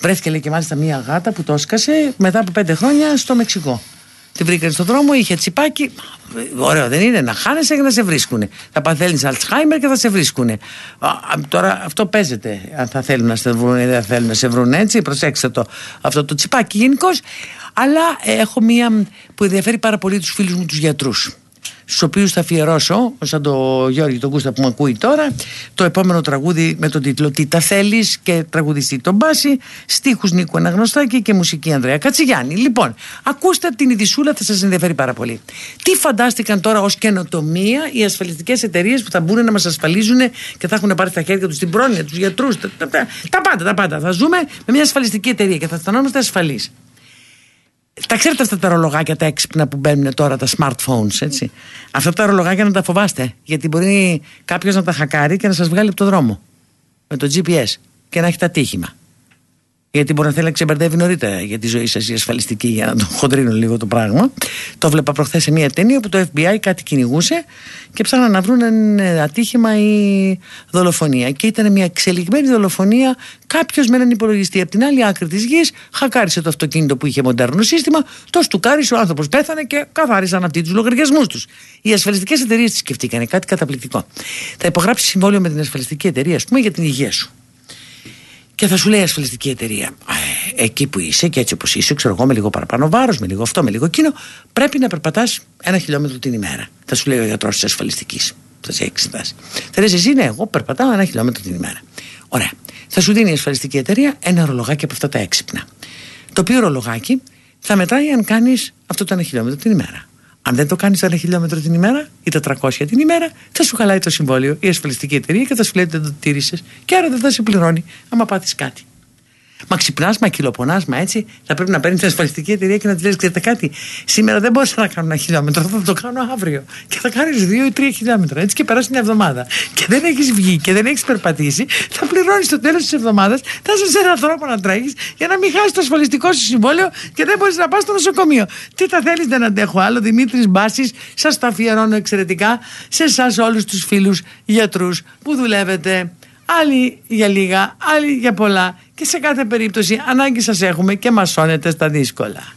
Βρέθηκε λέει και μάλιστα μία γάτα που το έσκασε μετά από πέντε χρόνια στο Μεξικό. Τη βρήκαν στον δρόμο, είχε τσιπάκι. Ωραίο δεν είναι να χάνεσαι και να σε βρίσκουνε. Θα παθαίνεις Αλτσχάιμερ και θα σε βρίσκουνε. Α, τώρα αυτό παίζεται. Αν θα θέλουν να σε βρουν ή δεν θέλουν να σε βρουν έτσι. Προσέξτε το αυτό το τσιπάκι γενικώς. Αλλά έχω μία που ενδιαφέρει πάρα πολύ τους φίλους μου τους γιατρούς στους οποίους θα αφιερώσω σαν το Γιώργη τον Κούστα που μου ακούει τώρα το επόμενο τραγούδι με τον τίτλο «Τι τα θέλεις» και τραγουδιστή τον Μπάση στίχους Νίκου Αναγνωστάκη και μουσική Ανδρέα Κατσιγιάννη. Λοιπόν ακούστε την ειδισούλα θα σας ενδιαφέρει πάρα πολύ. Τι φαντάστηκαν τώρα ως καινοτομία οι ασφαλιστικές εταιρείες που θα μπουν να μας ασφαλίζουν και θα έχουν πάρει στα χέρια τους την πρόνοια, τους γιατρούς τα, τα, τα, τα πάντα, τα πάντα. Θα ζούμε με μια ασφαλιστική εταιρεία και θα αισθανόμαστε ασφαλείς τα ξέρετε αυτά τα ρολογάκια τα έξυπνα που μπαίνουν τώρα τα smartphones, έτσι; Αυτά τα ρολογάκια να τα φοβάστε. Γιατί μπορεί κάποιος να τα χακάρει και να σας βγάλει από το δρόμο. Με το GPS και να έχει τα τύχημα. Γιατί μπορεί να θέλει να ξεμπερδεύει νωρίτερα για τη ζωή σας η ασφαλιστική, για να το χοντρίνω λίγο το πράγμα. Το βλέπα προχθές σε μια ταινία που το FBI κάτι κυνηγούσε και ψάχναν να βρουν ένα ατύχημα ή δολοφονία. Και ήταν μια εξελιγμένη δολοφονία. Κάποιος με έναν υπολογιστή από την άλλη άκρη της γης χακάρισε το αυτοκίνητο που είχε μοντέρνο σύστημα, το στουκάρισε, ο άνθρωπος πέθανε και καθάρισαν αυτοί τους λογαριασμούς τους. Οι ασφαλιστικές εταιρείες τις σκεφτήκανε κάτι καταπληκτικό. Θα υπογράψει συμβόλαιο με την ασφαλιστική εταιρεία, ας πούμε, για την υγεία σου. Και θα σου λέει η ασφαλιστική εταιρεία, «Ε, εκεί που είσαι και έτσι όπως είσαι, ξέρω εγώ με λίγο παραπάνω βάρος, με λίγο αυτό, με λίγο εκείνο, πρέπει να περπατάς ένα χιλιόμετρο την ημέρα. Θα σου λέει ο γιατρός της ασφαλιστικής. Θα σε έχει εξετάσει. Θα λες εσύ, ναι, εγώ περπατάω ένα χιλιόμετρο την ημέρα. Ωραία. Θα σου δίνει η ασφαλιστική εταιρεία ένα ρολογάκι από αυτά τα έξυπνα. Το οποίο ρολογάκι θα μετράει αν κάνεις αυτό το ένα χιλιόμετρο την ημέρα. Αν δεν το κάνεις το ένα χιλιόμετρο την ημέρα ή τα 300 την ημέρα, θα σου χαλάει το συμβόλαιο η ασφαλιστική εταιρεία και θα σου λέει ότι δεν το τήρησες. Και άρα δεν θα σε πληρώνει άμα πάθεις κάτι. Μα ξυπνάς, μα κυλοπονά, μα έτσι. Θα πρέπει να παίρνεις την ασφαλιστική εταιρεία και να της λες: Ξέρετε κάτι, σήμερα δεν μπορούσα να κάνω ένα χιλιόμετρο, θα το κάνω αύριο. Και θα κάνεις δύο ή τρία χιλιόμετρα. Έτσι και περάσει μια εβδομάδα. Και δεν έχεις βγει και δεν έχεις περπατήσει, θα πληρώνεις στο τέλος της εβδομάδας, θα σε έναν τρόπο να τρέχεις για να μην χάσεις το ασφαλιστικό σου συμβόλαιο και δεν μπορείς να πας στο νοσοκομείο. Τι θα θέλεις, δεν αντέχω άλλο. Δημήτρης Μπάσης, σας το αφιερώνω εξαιρετικά σε εσάς όλους τους φίλους γιατρούς που δουλεύετε άλλοι για λίγα, άλλοι για πολλά και σε κάθε περίπτωση ανάγκη σας έχουμε και μασώνετε στα δύσκολα.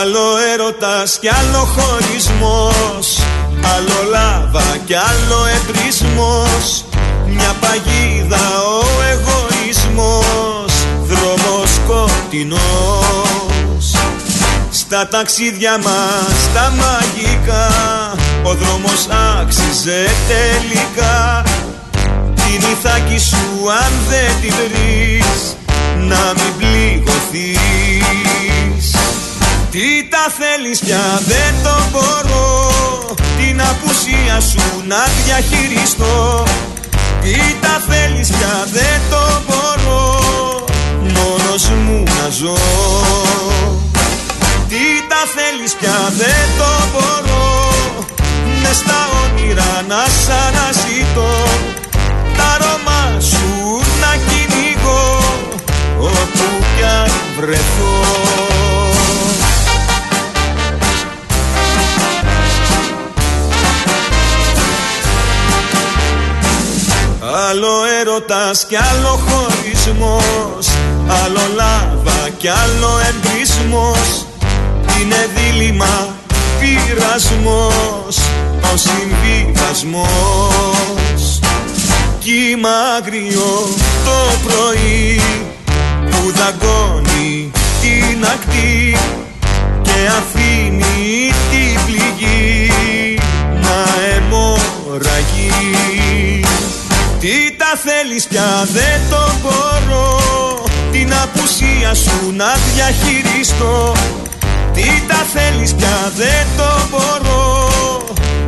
Άλλο έρωτας κι άλλο χωρισμός Άλλο λάβα κι άλλο εμπρισμός Μια παγίδα ο εγωισμός Δρόμος σκοτεινός. Στα ταξίδια μας τα μαγικά Ο δρόμος άξιζε τελικά. Την ηθάκη σου αν δεν την βρεις Να μην πληγωθείς. Τι τα θέλεις πια δεν το μπορώ Την απουσία σου να διαχειριστώ Τι τα θέλεις πια δεν το μπορώ. Μόνος μου να ζω. Τι τα θέλεις πια δεν το μπορώ. Μες στα όνειρα να σ' αναζητώ. Τα αρώμα σου να κυνηγώ Όπου κι αν βρεθώ Άλλο έρωτας κι άλλο χωρισμός Άλλο λάβα κι άλλο εμπρισμός Είναι δίλημα πειρασμός Ο συμβιβασμός. Κύμα αγριό το πρωί Που δαγκώνει την ακτή Και αφήνει την πληγή Να αιμορραγεί τι τα θέλεις πια δεν το μπορώ. Την απουσία σου να διαχειριστώ. Τι τα θέλεις πια δεν το μπορώ.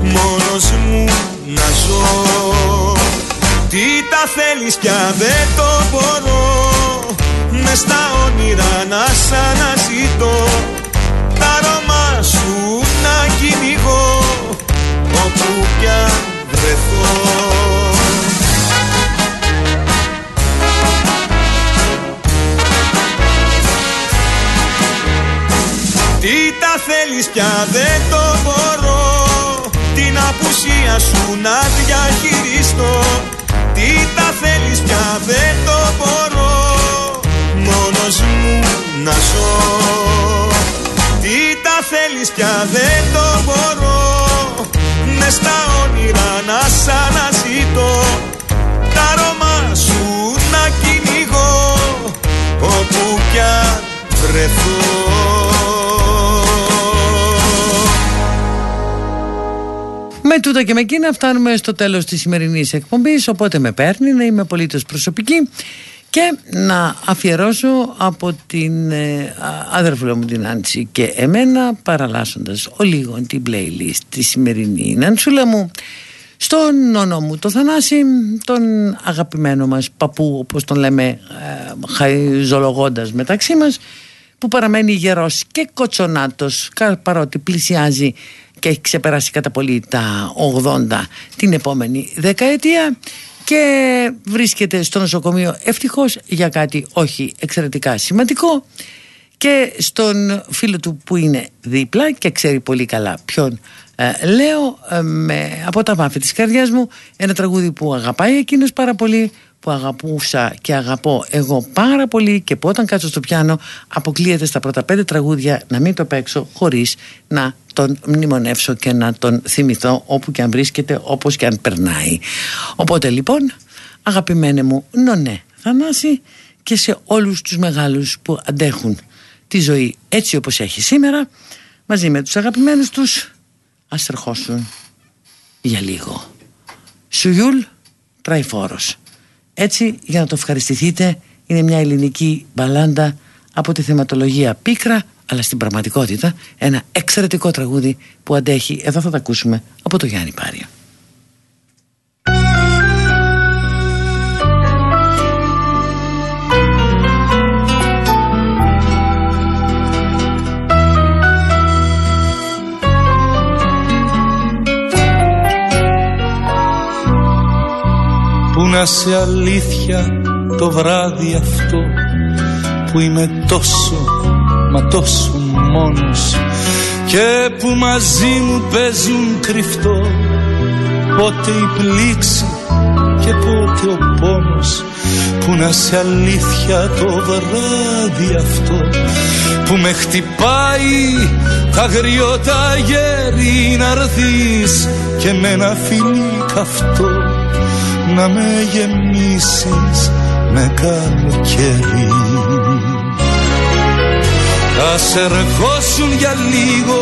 Μόνος μου να ζω. Τι τα θέλεις πια δεν το μπορώ. Μες στα όνειρα να σ' αναζητώ. Τα αρώμα σου να κυνηγώ. Όπου κι αν βρεθώ Τι τα θέλεις πια δεν το μπορώ. Την απουσία σου να διαχειριστώ. Τι τα θέλεις πια δεν το μπορώ. Μόνος μου να ζω. Τι τα θέλεις πια δεν το μπορώ. Μες στα όνειρα να σ' αναζητώ. Τα αρώμα σου να κυνηγώ. Όπου κι αν βρεθώ Με τούτα και με εκείνα φτάνουμε στο τέλος της σημερινής εκπομπής οπότε με παίρνει να είμαι απολύτως προσωπική και να αφιερώσω από την ε, αδερφούλα μου την Άντσι και εμένα παραλάσσοντας ο λίγο την playlist της σημερινή. Ναντσούλα μου στον νόνο μου το Θανάση τον αγαπημένο μας παππού όπως τον λέμε ε, χαϊζολογώντας μεταξύ μας που παραμένει γερός και κοτσονάτος παρότι πλησιάζει και έχει ξεπεράσει κατά πολύ τα 80 την επόμενη δεκαετία και βρίσκεται στο νοσοκομείο ευτυχώς για κάτι όχι εξαιρετικά σημαντικό και στον φίλο του που είναι δίπλα και ξέρει πολύ καλά ποιον ε, λέω ε, με, από τα βάφη της καρδιάς μου ένα τραγούδι που αγαπάει εκείνος πάρα πολύ που αγαπούσα και αγαπώ εγώ πάρα πολύ και που όταν κάτσω στο πιάνο αποκλείεται στα πρώτα πέντε τραγούδια να μην το παίξω χωρίς να τον μνημονεύσω και να τον θυμηθώ όπου και αν βρίσκεται όπως και αν περνάει. Οπότε λοιπόν αγαπημένε μου νονέ Θανάση και σε όλους τους μεγάλους που αντέχουν τη ζωή έτσι όπως έχει σήμερα μαζί με τους αγαπημένους τους ας ερχόσουν για λίγο. Σουγιούλ Τραϊφόρος έτσι για να το ευχαριστηθείτε είναι μια ελληνική μπαλάντα από τη θεματολογία πίκρα αλλά στην πραγματικότητα ένα εξαιρετικό τραγούδι που αντέχει. Εδώ θα τα ακούσουμε από το Γιάννη Πάρια να σε αλήθεια το βράδυ αυτό Που είμαι τόσο μα τόσο μόνος. Και που μαζί μου παίζουν κρυφτό Πότε η πλήξη και πότε ο πόνος. Που να σε αλήθεια το βράδυ αυτό Που με χτυπάει τα γριώτα γέρι να έρθεις Και με ένα φιλί καυτό να με γεμίσεις με καλοκαίρι. Ας ερχόσουν για λίγο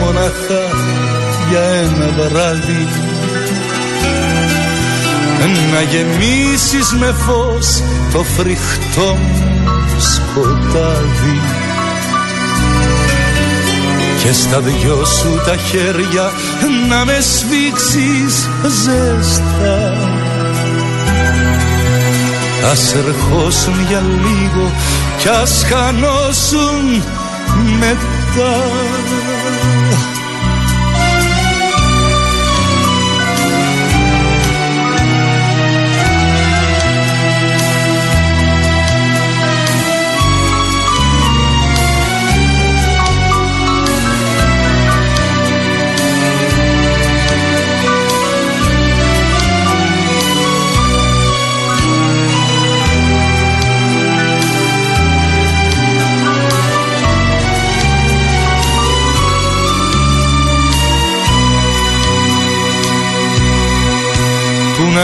μοναχά για ένα βράδυ. Να γεμίσεις με φως το φρικτό σκοτάδι. Και στα δυο σου τα χέρια να με σφίξεις ζέστα Ας ερχόσουν για λίγο κι ας χανώσουν μετά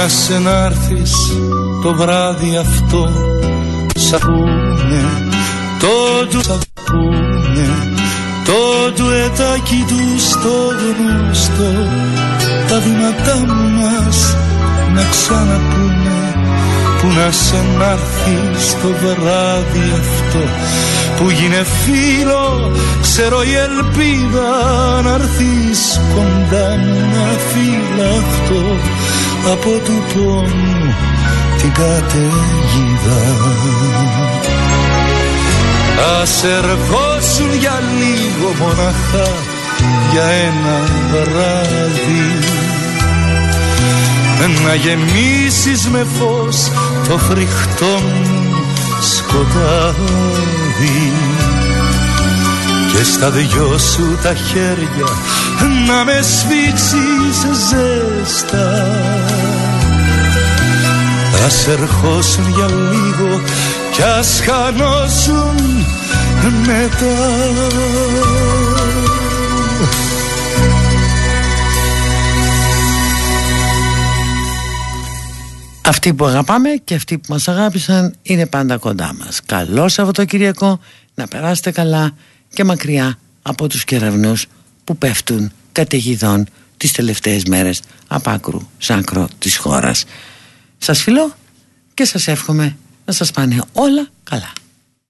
να σε να'ρθεις το βράδυ αυτό Σ' ακούνε, το του σ' ακούνε Το ντουετάκι του στο γνωστό. Τα βήματά μας να ξαναπούνε Που να σε να'ρθεις το βράδυ αυτό. Που γίνε φίλο ξέρω η ελπίδα να έρθεις κοντά μου να φυλαχτώ από του πόνου την καταιγίδα. Ας ερχόσουν για λίγο μοναχά για ένα βράδυ. Να γεμίσεις με φως το φρικτό σκοτάδι. Και στα δυο σου τα χέρια να με σφίξεις ζέστα Ας ερχόσουν για λίγο κι ας χανώσουν μετά Αυτοί που αγαπάμε και αυτοί που μας αγάπησαν είναι πάντα κοντά μας. Καλό Σαββατοκυριακό, να περάσετε καλά και μακριά από τους κεραυνούς που πέφτουν καταιγιδών τις τελευταίες μέρες από άκρου σ' άκρο της χώρας. Σας φιλώ και σας εύχομαι να σας πάνε όλα καλά.